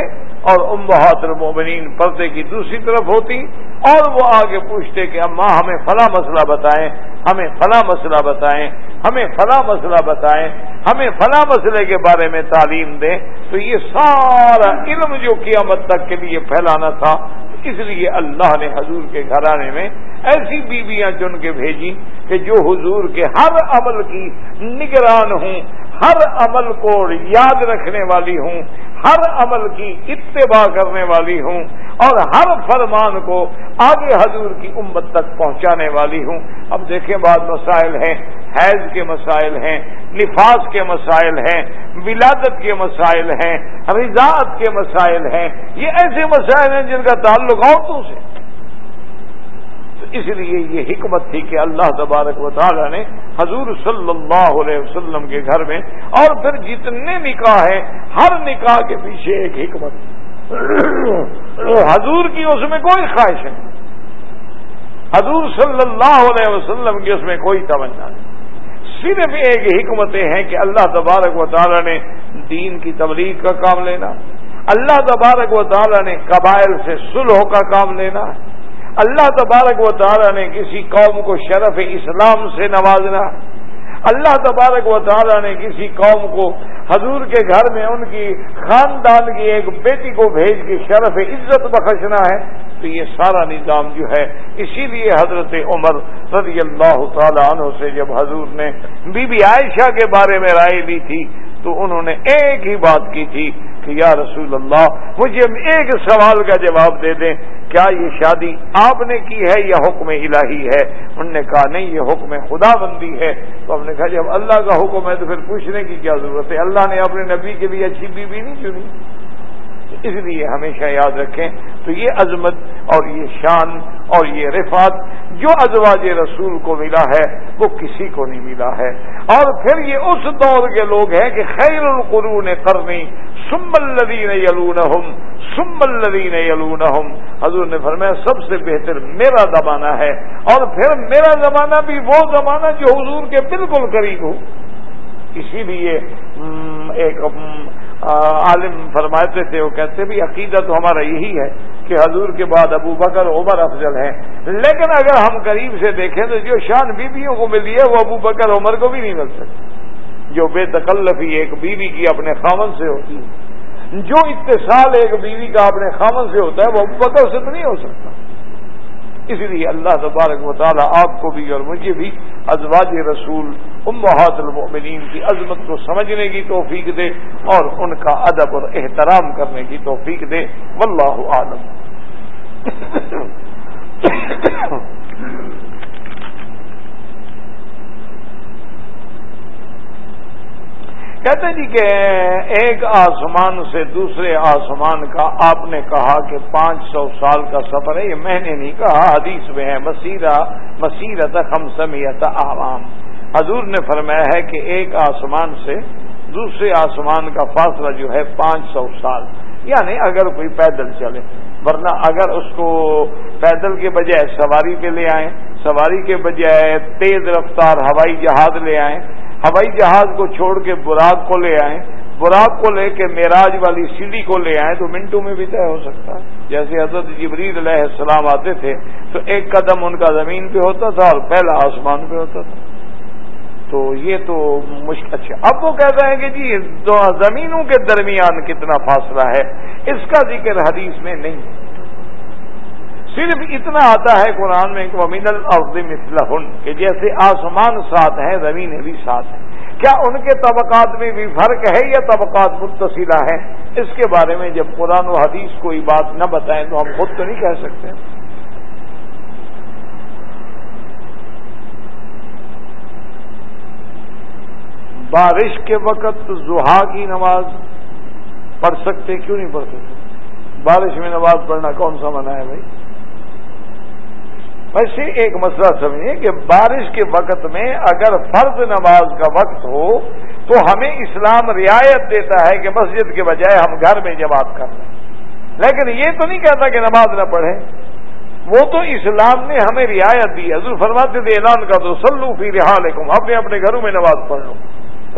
اور ام بہت المومنین پردے کی دوسری طرف ہوتی اور وہ آگے پوچھتے کہ اماں ہمیں فلاں مسئلہ بتائیں، ہمیں فلاں مسئلہ بتائیں، ہمیں فلاں مسئلہ بتائیں، ہمیں فلاں مسئلے کے بارے میں تعلیم دیں۔ تو یہ سارا علم جو قیامت تک کے لیے پھیلانا تھا اس لیے اللہ نے حضور کے گھرانے میں ایسی بیویاں چن کے بھیجی کہ جو حضور کے ہر عمل کی نگران ہوں، ہر عمل کو یاد رکھنے والی ہوں ہر عمل کی اتباع کرنے والی ہوں اور ہر فرمان کو آگے حضور کی امت تک پہنچانے والی ہوں۔ اب دیکھیں بعض مسائل ہیں، حیض کے مسائل ہیں نفاذ کے مسائل ہیں، ولادت کے مسائل ہیں، رضاعت کے مسائل ہیں۔ یہ ایسے مسائل ہیں جن کا تعلق عورتوں سے۔ اس لیے یہ حکمت تھی کہ اللہ تبارک و تعالی نے حضور صلی اللہ علیہ وسلم کے گھر میں اور پھر جتنے نکاح ہیں، ہر نکاح کے پیچھے ایک حکمت حضور کی اس میں کوئی خواہش نہیں۔ حضور صلی اللہ علیہ وسلم کی اس میں کوئی توجہ نہیں۔ صرف ایک حکمتیں ہیں کہ اللہ تبارک و تعالی نے دین کی تبلیغ کا کام لینا۔ اللہ تبارک و تعالی نے قبائل سے سلح کا کام لینا۔ ہے اللہ تبارک و تعالی نے کسی قوم کو شرف اسلام سے نوازنا، اللہ تبارک و تعالی نے کسی قوم کو حضور کے گھر میں ان کی خاندان کی ایک بیٹی کو بھیج کے شرف عزت بخشنا ہے، تو یہ سارا نظام جو ہے، اسی لیے حضرت عمر رضی اللہ تعالی عنہ سے جب حضور نے بی بی عائشہ کے بارے میں رائے لی تھی، تو انہوں نے ایک ہی بات کی تھی کہ یا رسول اللہ، مجھے ایک سوال کا جواب دے دیں، کیا یہ شادی آپ نے کی ہے یا حکم الہی ہے؟ انہوں نے کہا، نہیں، یہ حکم خدا بندی ہے۔ تو ہم نے کہا، جب اللہ کا حکم ہے تو پھر پوچھنے کی کیا ضرورت ہے؟ اللہ نے اپنے نبی کے لیے اچھی بیوی نہیں چنی۔ اس لیے ہمیشہ یاد رکھیں تو یہ عظمت اور یہ شان اور یہ رفات جو ازواج رسول کو ملا ہے، وہ کسی کو نہیں ملا ہے۔ اور پھر یہ اس دور کے لوگ ہیں کہ خیر القرون کرنی سم الدین یلون سم الدین یلون حضور نے فرمایا، سب سے بہتر میرا زمانہ ہے۔ اور پھر میرا زمانہ بھی وہ زمانہ جو حضور کے بالکل قریب ہو۔ اسی لیے ایک عالم فرماتے تھے، وہ کہتے بھی عقیدت تو ہمارا یہی ہے کہ حضور کے بعد ابو بکر، عمر افضل ہیں۔ لیکن اگر ہم قریب سے دیکھیں تو جو شان بیویوں کو ملی ہے، وہ ابو بکر، عمر کو بھی نہیں مل سکتی۔ جو بے تکلفی ایک بیوی کی اپنے خامن سے ہوتی ہے۔ جو اتصال ایک بیوی کا اپنے خامن سے ہوتا ہے، وہ ابو بکر سے تو نہیں ہو سکتا۔ اس لیے اللہ تبارک و تعالیٰ آپ کو بھی اور مجھے بھی، ازواج رسول امہات المؤمنین کی عظمت کو سمجھنے کی توفیق دے اور ان کا ادب اور احترام کرنے کی توفیق دے۔ واللہ عالم کہتے جی کہ ایک آسمان سے دوسرے آسمان کا آپ نے کہا کہ پانچ سو سال کا سفر ہے، یہ میں نے نہیں کہا، حدیث میں ہے، مسیرہ مسیرت ہم سمیت عوام حضور نے فرمایا ہے کہ ایک آسمان سے دوسرے آسمان کا فاصلہ جو ہے پانچ سو سال۔ یعنی اگر کوئی پیدل چلے، ورنہ اگر اس کو پیدل کے بجائے سواری پہ لے آئیں، سواری کے بجائے تیز رفتار ہوائی جہاز لے آئیں، ہوائی جہاز کو چھوڑ کے براغ کو لے آئیں براغ کو لے کے معراج والی سیڑھی کو لے آئیں تو منٹوں میں بھی طے ہو سکتا ہے۔ جیسے حضرت جبریل علیہ السلام آتے تھے تو ایک قدم ان کا زمین پہ ہوتا تھا اور پہلا آسمان پہ ہوتا تھا۔ تو یہ تو مشکل اچھا اب وہ کہتے ہیں کہ جی زمینوں کے درمیان کتنا فاصلہ ہے؟ اس کا ذکر حدیث میں نہیں۔ صرف اتنا آتا ہے قرآن میں ومین الارض مثلہن کہ جیسے آسمان ساتھ ہیں زمین بھی ساتھ ہیں۔ کیا ان کے طبقات میں بھی فرق ہے یا طبقات متصلہ ہیں؟ اس کے بارے میں جب قرآن و حدیث کوئی بات نہ بتائیں تو ہم خود تو نہیں کہہ سکتے۔ بارش کے وقت زحا کی نماز پڑھ سکتے، کیوں نہیں پڑھ سکتے؟ بارش میں نماز پڑھنا کون سا منع ہے بھائی؟ ویسے ایک مسئلہ سمجھیں کہ بارش کے وقت میں اگر فرض نماز کا وقت ہو تو ہمیں اسلام رعایت دیتا ہے کہ مسجد کے بجائے ہم گھر میں جماعت کر لیں۔ لیکن یہ تو نہیں کہتا کہ نماز نہ پڑھیں۔ وہ تو اسلام نے ہمیں رعایت دی۔ حضور فرماتے تھے، اعلان کا تو سلو فی رحال اپنے اپنے گھروں میں نماز پڑھ لو۔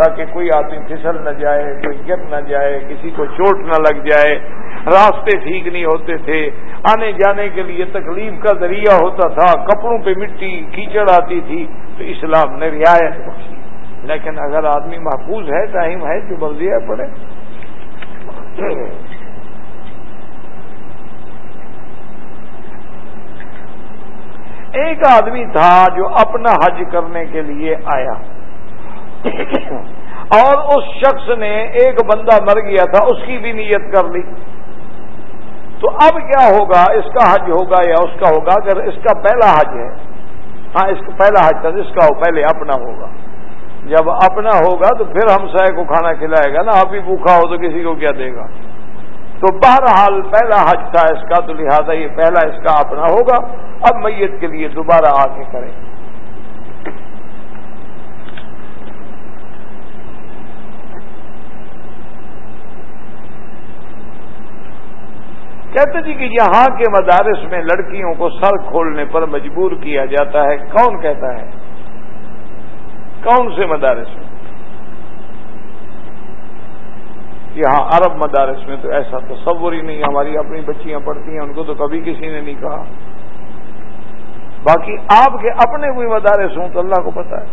تاکہ کوئی آدمی پھسل نہ جائے، کوئی گر نہ جائے، کسی کو چوٹ نہ لگ جائے۔ راستے ٹھیک نہیں ہوتے تھے۔ آنے جانے کے لیے تکلیف کا ذریعہ ہوتا تھا۔ کپڑوں پہ مٹی کیچڑ آتی تھی۔ تو اسلام نے رعایت بخشی۔ لیکن اگر آدمی محفوظ ہے ٹائم ہے، جو مرضی ہے پڑے ایک آدمی تھا جو اپنا حج کرنے کے لیے آیا۔ اور اس شخص نے ایک بندہ مر گیا تھا، اس کی بھی نیت کر لی۔ تو اب کیا ہوگا؟ اس کا حج ہوگا یا اس کا ہوگا؟ اگر اس کا پہلا حج ہے ہاں اس کا پہلا حج تھا اس کا ہو، پہلے اپنا ہوگا۔ جب اپنا ہوگا تو پھر ہم سائے کو کھانا کھلائے گا نا ابھی بھوکھا ہو تو کسی کو کیا دے گا؟ تو بہرحال پہلا حج تھا اس کا، تو لہذا یہ پہلا اس کا اپنا ہوگا۔ اب میت کے لیے دوبارہ آ کے کریں۔ کہتے جی کہ یہاں کے مدارس میں لڑکیوں کو سر کھولنے پر مجبور کیا جاتا ہے۔ کون کہتا ہے؟ کون سے مدارس میں؟ یہاں عرب مدارس میں تو ایسا تصور ہی نہیں، ہماری اپنی بچیاں پڑھتی ہیں، ان کو تو کبھی کسی نے نہیں کہا۔ باقی آپ کے اپنے کوئی مدارس ہوں تو اللہ کو پتا ہے۔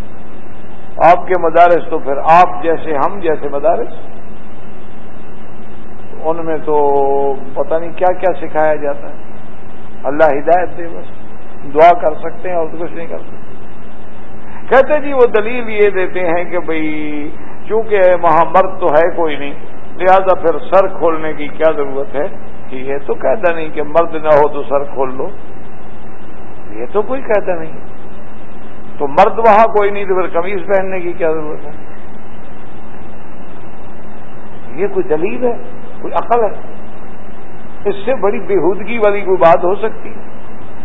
آپ کے مدارس تو پھر آپ جیسے ہم جیسے مدارس۔ ان میں تو پتہ نہیں کیا کیا سکھایا جاتا ہے۔ اللہ ہدایت دے بس۔ دعا کر سکتے ہیں اور کچھ نہیں کر سکتے۔ کہتے جی وہ دلیل یہ دیتے ہیں کہ بھئی چونکہ وہاں مرد تو ہے کوئی نہیں، لہذا پھر سر کھولنے کی کیا ضرورت ہے؟ کہ یہ تو کہتا نہیں کہ مرد نہ ہو تو سر کھول لو۔ یہ تو کوئی کہتا نہیں۔ تو مرد وہاں کوئی نہیں تو پھر قمیض پہننے کی کیا ضرورت ہے؟ یہ کوئی دلیل ہے؟ کوئی عقل ہے؟ اس سے بڑی بےحودگی والی کوئی بات ہو سکتی؟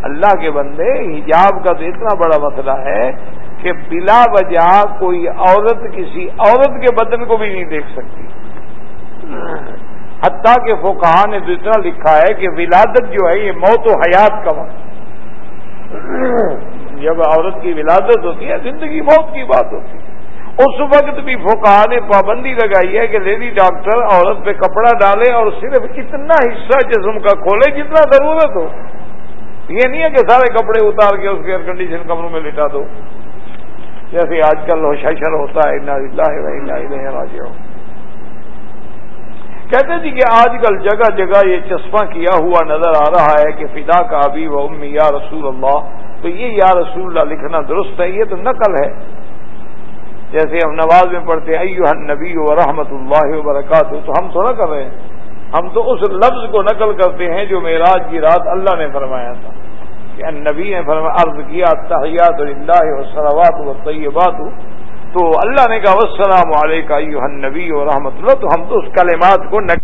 اللہ کے بندے، حجاب کا تو اتنا بڑا مسئلہ ہے کہ بلا وجہ کوئی عورت کسی عورت کے بدن کو بھی نہیں دیکھ سکتی۔ حتیٰ کہ فوکہ نے تو اتنا لکھا ہے کہ ولادت جو ہے، یہ موت و حیات کا وقت جب عورت کی ولادت ہوتی ہے، زندگی موت کی بات ہوتی ہے۔ اس وقت بھی فوکا نے پابندی لگائی ہے کہ لیڈی ڈاکٹر عورت پہ کپڑا ڈالے اور صرف اتنا حصہ جسم کا کھولے جتنا ضرورت ہو۔ یہ نہیں ہے کہ سارے کپڑے اتار کے اس کے ایئر کنڈیشن کمروں میں لٹا دو۔ جیسے آج کل ششر ہوتا ہے راجی ہو کہتے جی کہ آج کل جگہ جگہ یہ چشمہ کیا ہوا نظر آ رہا ہے کہ فدا کا ابھی و امی یا رسول اللہ۔ تو یہ یا رسول اللہ لکھنا درست ہے، یہ تو نقل ہے۔ جیسے ہم نواز میں پڑھتے ہیں ایو نبی و رحمت اللہ وبرکاتہ، تو ہم تھوڑا کر رہے ہیں۔ ہم تو اس لفظ کو نقل کرتے ہیں جو معراج کی رات اللہ نے فرمایا تھا۔ کہ نبی نے فرمایا عرض کیا تحیات اللہ وسلوات و طیبات تو اللہ نے کہا السلام علیکم ایوہ النبی و رحمت اللہ۔ تو ہم تو اس کلمات کو نقل